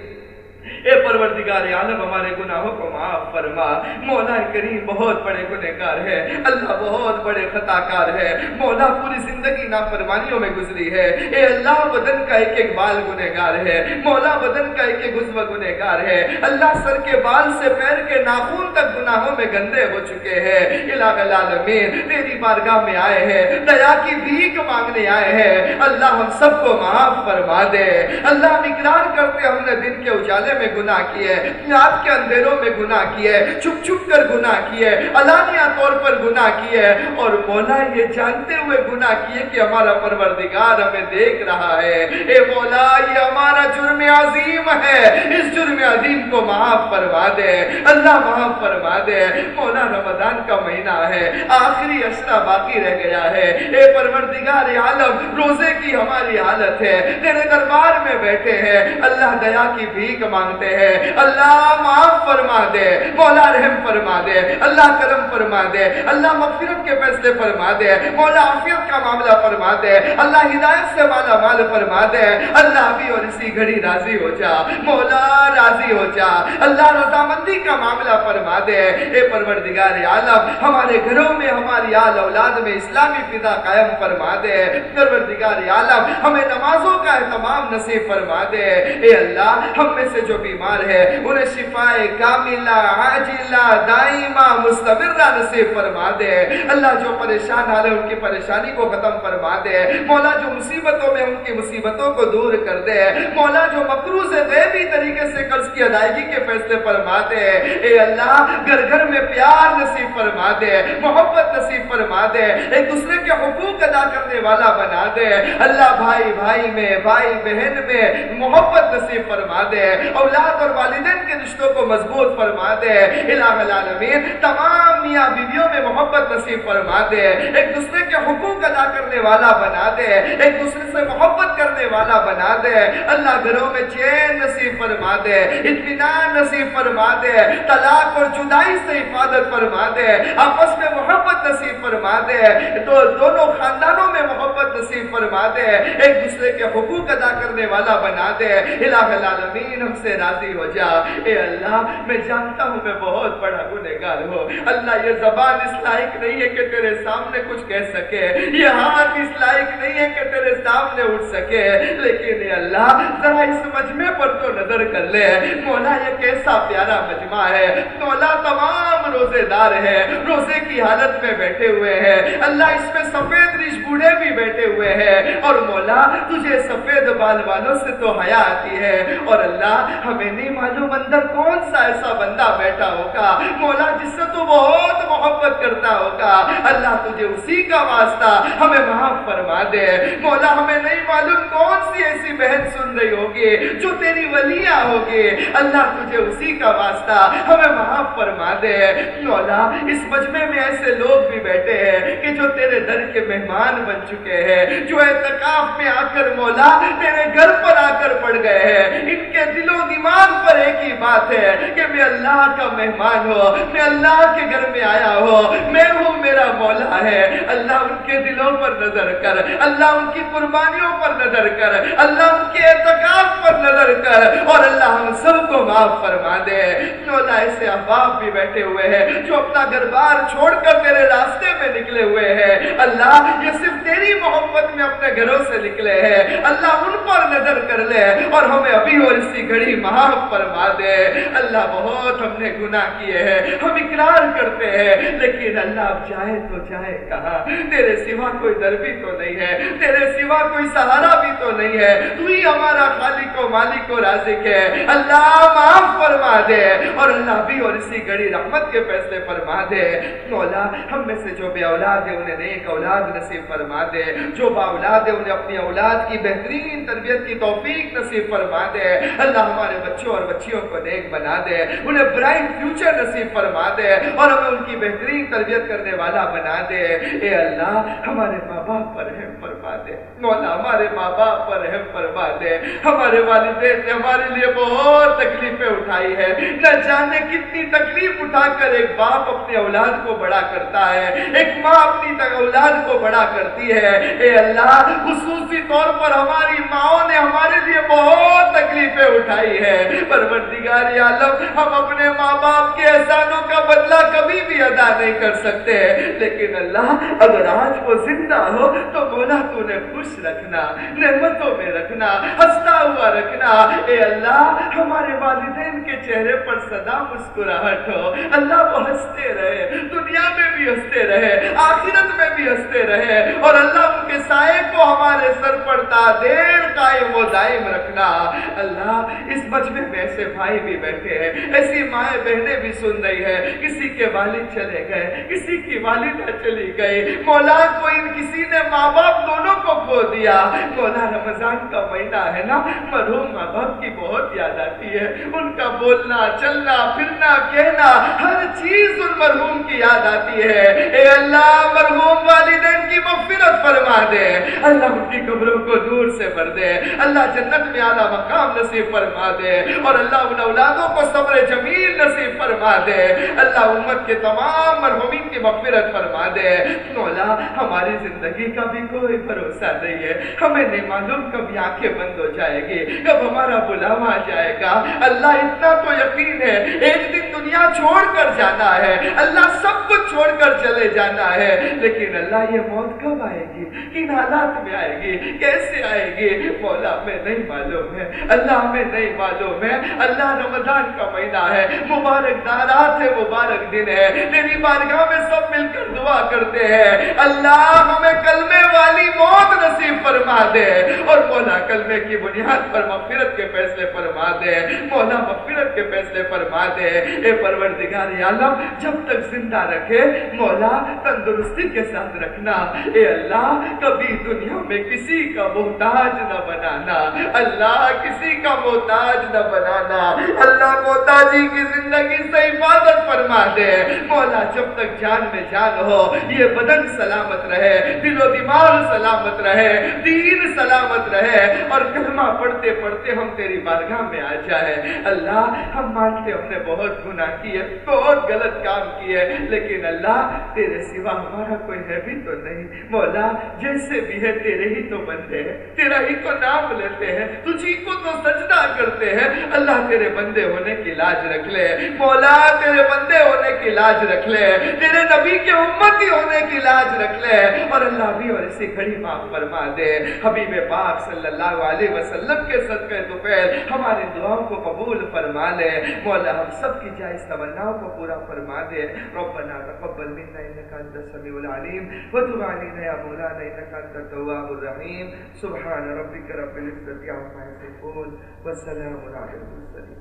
اے پروردگار عالم، ہمارے گناہوں کو معاف فرما۔ مولا کریم بہت بڑے گنہگار ہے، اللہ بہت بڑے خطا کار ہے۔ مولا پوری زندگی نافرمانیوں میں گزری ہے۔ اے اللہ، بدن کا ایک ایک بال گنہگار ہے۔ مولا، بدن کا ایک ایک عضو گنہگار ہے۔ اللہ سر کے بال سے پیر کے ناخون تک گناہوں میں گندے ہو چکے ہیں۔ الہ العالمین، تیری بارگاہ میں آئے ہیں، دیا کی بھیک مانگنے آئے ہیں۔ اللہ ہم سب کو معاف فرما دے۔ اللہ اقرار کرتے ہم نے دن کے اجالے میں گناہ کیے رات کے اندھیروں میں گناہ کیے چھپ چھپ کر گناہ کیے علانیہ طور پر گناہ کیے اور مولا یہ جانتے ہوئے گناہ کیے کہ ہمارا پروردگار ہمیں دیکھ رہا ہے۔ اے مولا، یہ ہمارا جرم عظیم ہے۔ اس جرم عظیم کو معاف فرما دے۔ اللہ معاف فرما دے۔ مولا، رمضان کا مہینہ ہے۔ آخری اشرا باقی رہ گیا ہے۔ اے پروردگار عالم، روزے کی ہماری حالت ہے۔ تیرے دربار میں بیٹھے ہیں۔ اللہ دیا کی بھیک مانگتے کرتے ہیں اللہ معاف فرما دے، مولا رحم فرما دے، اللہ کرم فرما دے، اللہ مغفرت کے فیصلے فرما دے، مولا عافیت کا معاملہ فرما دے، اللہ ہدایت سے مالا مال فرما دے۔ اللہ بھی اور اسی گھڑی راضی ہو جا، مولا راضی ہو جا۔ اللہ رضامندی کا معاملہ فرما دے۔ اے پروردگار عالم، ہمارے گھروں میں، ہماری آل اولاد میں اسلامی فضا قائم فرما دے۔ پروردگار عالم، ہمیں نمازوں کا اہتمام نصیب فرما دے۔ اے اللہ، ہم میں سے جو بھی بیمار ہے، انہیں شفائے کاملہ، عاجلہ، دائمہ، مستمرہ نصیب فرما دے۔ اللہ جو پریشان حال ہے، ان کی پریشانی کو ختم فرما دے۔ مولا جو مصیبتوں میں، ان کی مصیبتوں کو دور کر دے۔ مولا جو مقروض غیبی طریقے سے قرض کی ادائیگی کے فیصلے فرما دے۔ اے اللہ، گھر گھر میں پیار نصیب فرما دے، محبت نصیب فرما دے۔ ایک دوسرے کے حقوق ادا کرنے والا بنا دے۔ اللہ بھائی بھائی میں، بھائی بہن میں محبت نصیب فرما دے۔ اولاد اور والدین کے رشتوں کو مضبوط فرما دے الہ العالمین، تمام میاں بیویوں میں محبت نصیب فرما دے ایک دوسرے کے حقوق ادا کرنے والا بنا دے ایک دوسرے سے محبت کرنے والا بنا دے اللہ گھروں میں چین نصیب فرما دے اطمینان نصیب فرما دے طلاق اور جدائی سے حفاظت فرما دے آپس میں محبت نصیب فرما دے دو دونوں خاندانوں میں محبت نصیب فرما دے ایک دوسرے کے حقوق ادا کرنے والا بنا دے الہ العالمین، ہم سے راضی ہو، جا۔ اے اللہ، میں جانتا ہوں میں بہت بڑا گنہگار ہوں۔ اللہ، یہ زبان اس لائق نہیں ہے کہ تیرے سامنے کچھ کہہ سکے۔ یہ ہاتھ اس لائق نہیں ہے کہ تیرے سامنے اٹھ سکے۔ لیکن اے اللہ، ذرا اس مجمع پر تو نظر کر لے۔ مولا، یہ کیسا پیارا مجمع ہے۔ مولا تمام روزے دار ہے۔ روزے کی حالت میں بیٹھے ہوئے ہیں۔ اللہ، اس میں سفید ریش بوڑھے بھی بیٹھے ہوئے ہیں۔ اور مولا، تجھے سفید بال والوں سے تو حیا آتی ہے۔ اور اللہ، ہم ہمیں نہیں معلوم اندر کون سا ایسا بندہ بیٹھا ہوگا۔ مولا جس سے تو بہت محبت کرتا ہوگا۔ اللہ تجھے اسی کا واسطہ ہمیں معاف فرما دے۔ مولا، ہمیں نہیں معلوم کون سی ایسی بہن سن رہی ہوگی جو تیری ولیہ ہوگی۔ اللہ تجھے اسی کا واسطہ ہمیں معاف فرما دے۔ مولا، اس مجمع میں ایسے لوگ بھی بیٹھے ہیں کہ جو تیرے در کے مہمان بن چکے ہیں۔ جو اعتقاف میں آ کر، مولا، تیرے گھر پر آ کر پڑ گئے ہیں۔ ان کے دل و دماغ پر ایک ہی بات ہے کہ میں اللہ کا مہمان ہو، میں اللہ کے گھر میں آیا ہو، میں ہوں میرا مولا ہے۔ اللہ ان کے دلوں پر نظر کر، اللہ ان کی قربانیوں پر نظر کر، اللہ ان کے اعتقاف پر نظر کر۔ اور اللہ ہم سب کو معاف فرما دے۔ مولا ایسے احباب بھی بیٹھے ہوئے ہیں، جو اپنا گھر بار چھوڑ کر تیرے راستے میں نکلے ہوئے ہیں۔ اللہ یہ صرف تیری محبت میں اپنے گھروں سے نکلے ہیں۔ اللہ ان پر نظر کر لے اور ہمیں ابھی اور اسی گھڑی معاف فرما دے۔ اللہ بہت ہم نے گناہ کیے ہیں، ہم اقرار کرتے ہیں۔ لیکن اللہ اب جائے تو جائے کہاں تیرے سوا کوئی در بھی تو نہیں ہے، تیرے سوا کوئی سہارا بھی تو نہیں ہے۔ تو ہی ہمارا خالق و مالک و رازق ہے۔ اللہ معاف فرما دے۔ اور اللہ بھی اور اسی گھڑی رحمت کے فیصلے فرما دے۔ مولا، ہم میں سے جو بے اولاد ہے انہیں نیک اولاد نصیب فرما دے۔ جو با اولاد ہے انہیں اپنی اولاد کی بہترین تربیت کی توفیق نصیب فرما دے۔ اللہ ہمارے بچوں اور بچیوں کو نیک بنا دے، انہیں برائٹ فیوچر نصیب فرما دے اور ہمیں ان کی بہترین تربیت کرنے والا بنا دے۔ اے اللہ، ہمارے ماں باپ پر رحم فرما دے۔ مولا، ہمارے ماں باپ پر رحم فرما دے۔ ہمارے والدین نے ہمارے لیے بہت تکلیفیں اٹھائی ہے نہ جانے کتنی تکلیف اٹھا کر ایک باپ اپنے اولاد کو بڑا کرتا ہے، ایک ماں اپنی اولاد کو بڑا کرتی ہے۔ اے اللہ، خصوصی طور پر ہماری ماں نے ہمارے لیے بہت تکلیفیں اٹھائی ہے پروردگار عالم ہم اپنے ماں باپ کے احسانوں کا بدلہ کبھی بھی ادا نہیں کر سکتے ہیں۔ لیکن اللہ، اگر آج وہ زندہ ہو، تو مولا تو نے خوش رکھنا، نعمتوں میں رکھنا، ہنستا ہوا رکھنا۔ اے اللہ، ہمارے والدین کے چہرے پر صدا مسکراہٹ ہو۔ اللہ وہ ہنستے رہے، دنیا میں بھی ہنستے رہے، آخرت میں بھی ہنستے رہے۔ اور اللہ ان کے سائے کو ہمارے سر پر تا دیر قائم و دائم رکھنا۔ اللہ، اس بچ مجمع میں ایسے بھائی بھی بیٹھے ہیں، ایسی مائیں بہنیں بھی سن رہی ہے کسی کے والد چلے گئے، کسی کی والدہ چلی گئی۔ مولا کوئی کسی نے ماں باپ دونوں کو کھو دیا۔ مولا رمضان کا مہینہ ہے نا، مرحوم ماں باپ کی بہت یاد آتی ہے۔ ان کا بولنا، چلنا، پھرنا، کہنا، ہر چیز ان مرحوم کی یاد آتی ہے۔ اے اللہ، مرحوم والدین کی مغفرت فرما دے۔ اللہ ان کی قبروں کو دور سے بھر دے۔ اللہ جنت میں اعلیٰ مقام نصیب فرما دے۔ اور اللہ ان اولادوں کو صبر جمیل نصیب فرما دے۔ اللہ امت کے تمام مرحومین کی مغفرت فرما دے۔ مولا، ہماری زندگی کا بھی کوئی بھروسہ نہیں ہے۔ ہمیں نہیں معلوم کب آنکھیں بند ہو جائے گی، کب ہمارا بلاوا آ جائے گا۔ اللہ اتنا تو یقین ہے، ایک دن دنیا چھوڑ کر جانا ہے۔ اللہ سب کچھ چھوڑ کر چلے جانا ہے۔ لیکن اللہ یہ موت کب آئے گی؟ کن حالات میں آئے گی؟ کیسے آئے گی؟ مولا، ہمیں نہیں معلوم ہے۔ اللہ ہمیں نہیں معلوم ہے اللہ رمضان کا مہینہ ہے، مبارک دارات ہے مبارک دن ہے۔ تیری بارگاہ میں سب مل کر دعا کرتے ہیں۔ اللہ ہمیں کلمے والی موت نصیب فرما دے اور مولا کلمے کی بنیاد پر مغفرت کے فیصلے فرما دے۔ مولا مغفرت کے فیصلے فرما دے۔ اے پروردگار عالم، جب تک زندہ رکھے، مولا تندرستی کے ساتھ رکھنا۔ اے اللہ، کبھی دنیا میں کسی کا محتاج نہ بنانا۔ اللہ کسی کا محتاج نہ بنانا۔ اللہ محتاجی کی زندگی سے حفاظت فرما دے۔ مولا، جب تک جان میں جان ہو، یہ بدن سلامت رہے، دل و دماغ سلامت رہے، دین سلامت رہے۔ اور کلمہ پڑھتے پڑھتے ہم تیری بارگاہ میں آ جائے۔ اللہ، ہم مانتے ہم نے بہت گناہ کیے، بہت غلط کام کیے، لیکن اللہ، تیرے سوا ہمارا کوئی ہے بھی تو نہیں۔ مولا، جیسے بھی ہے تیرے ہی تو بندے ہیں، تیرا ہی تو نام لیتے ہیں، تجھی کو تو سجدہ کرتے ہیں۔ ہیں۔ اللہ تیرے بندے ہونے کی لاج رکھ لے۔ مولا تیرے بندے ہونے کی لاج رکھ لے۔ تیرے نبی کے امتی ہونے کی لاج رکھ لے۔ اور اللہ بھی اور اسی گھڑی معاف فرما دے۔ حبیب پاک صلی اللہ علیہ وسلم کے صدقے تو پھر ہماری دعاؤں کو قبول فرما لے۔ مولا ہم سب کی جائز تمناؤں کو پورا فرما دے۔ ربنا تقبل منا انك انت السميع العليم وتب علينا يا مولانا انك انت التواب الرحيم سبحان ربك رب العزه عما يصفون والسلام 不知道是不是自己的。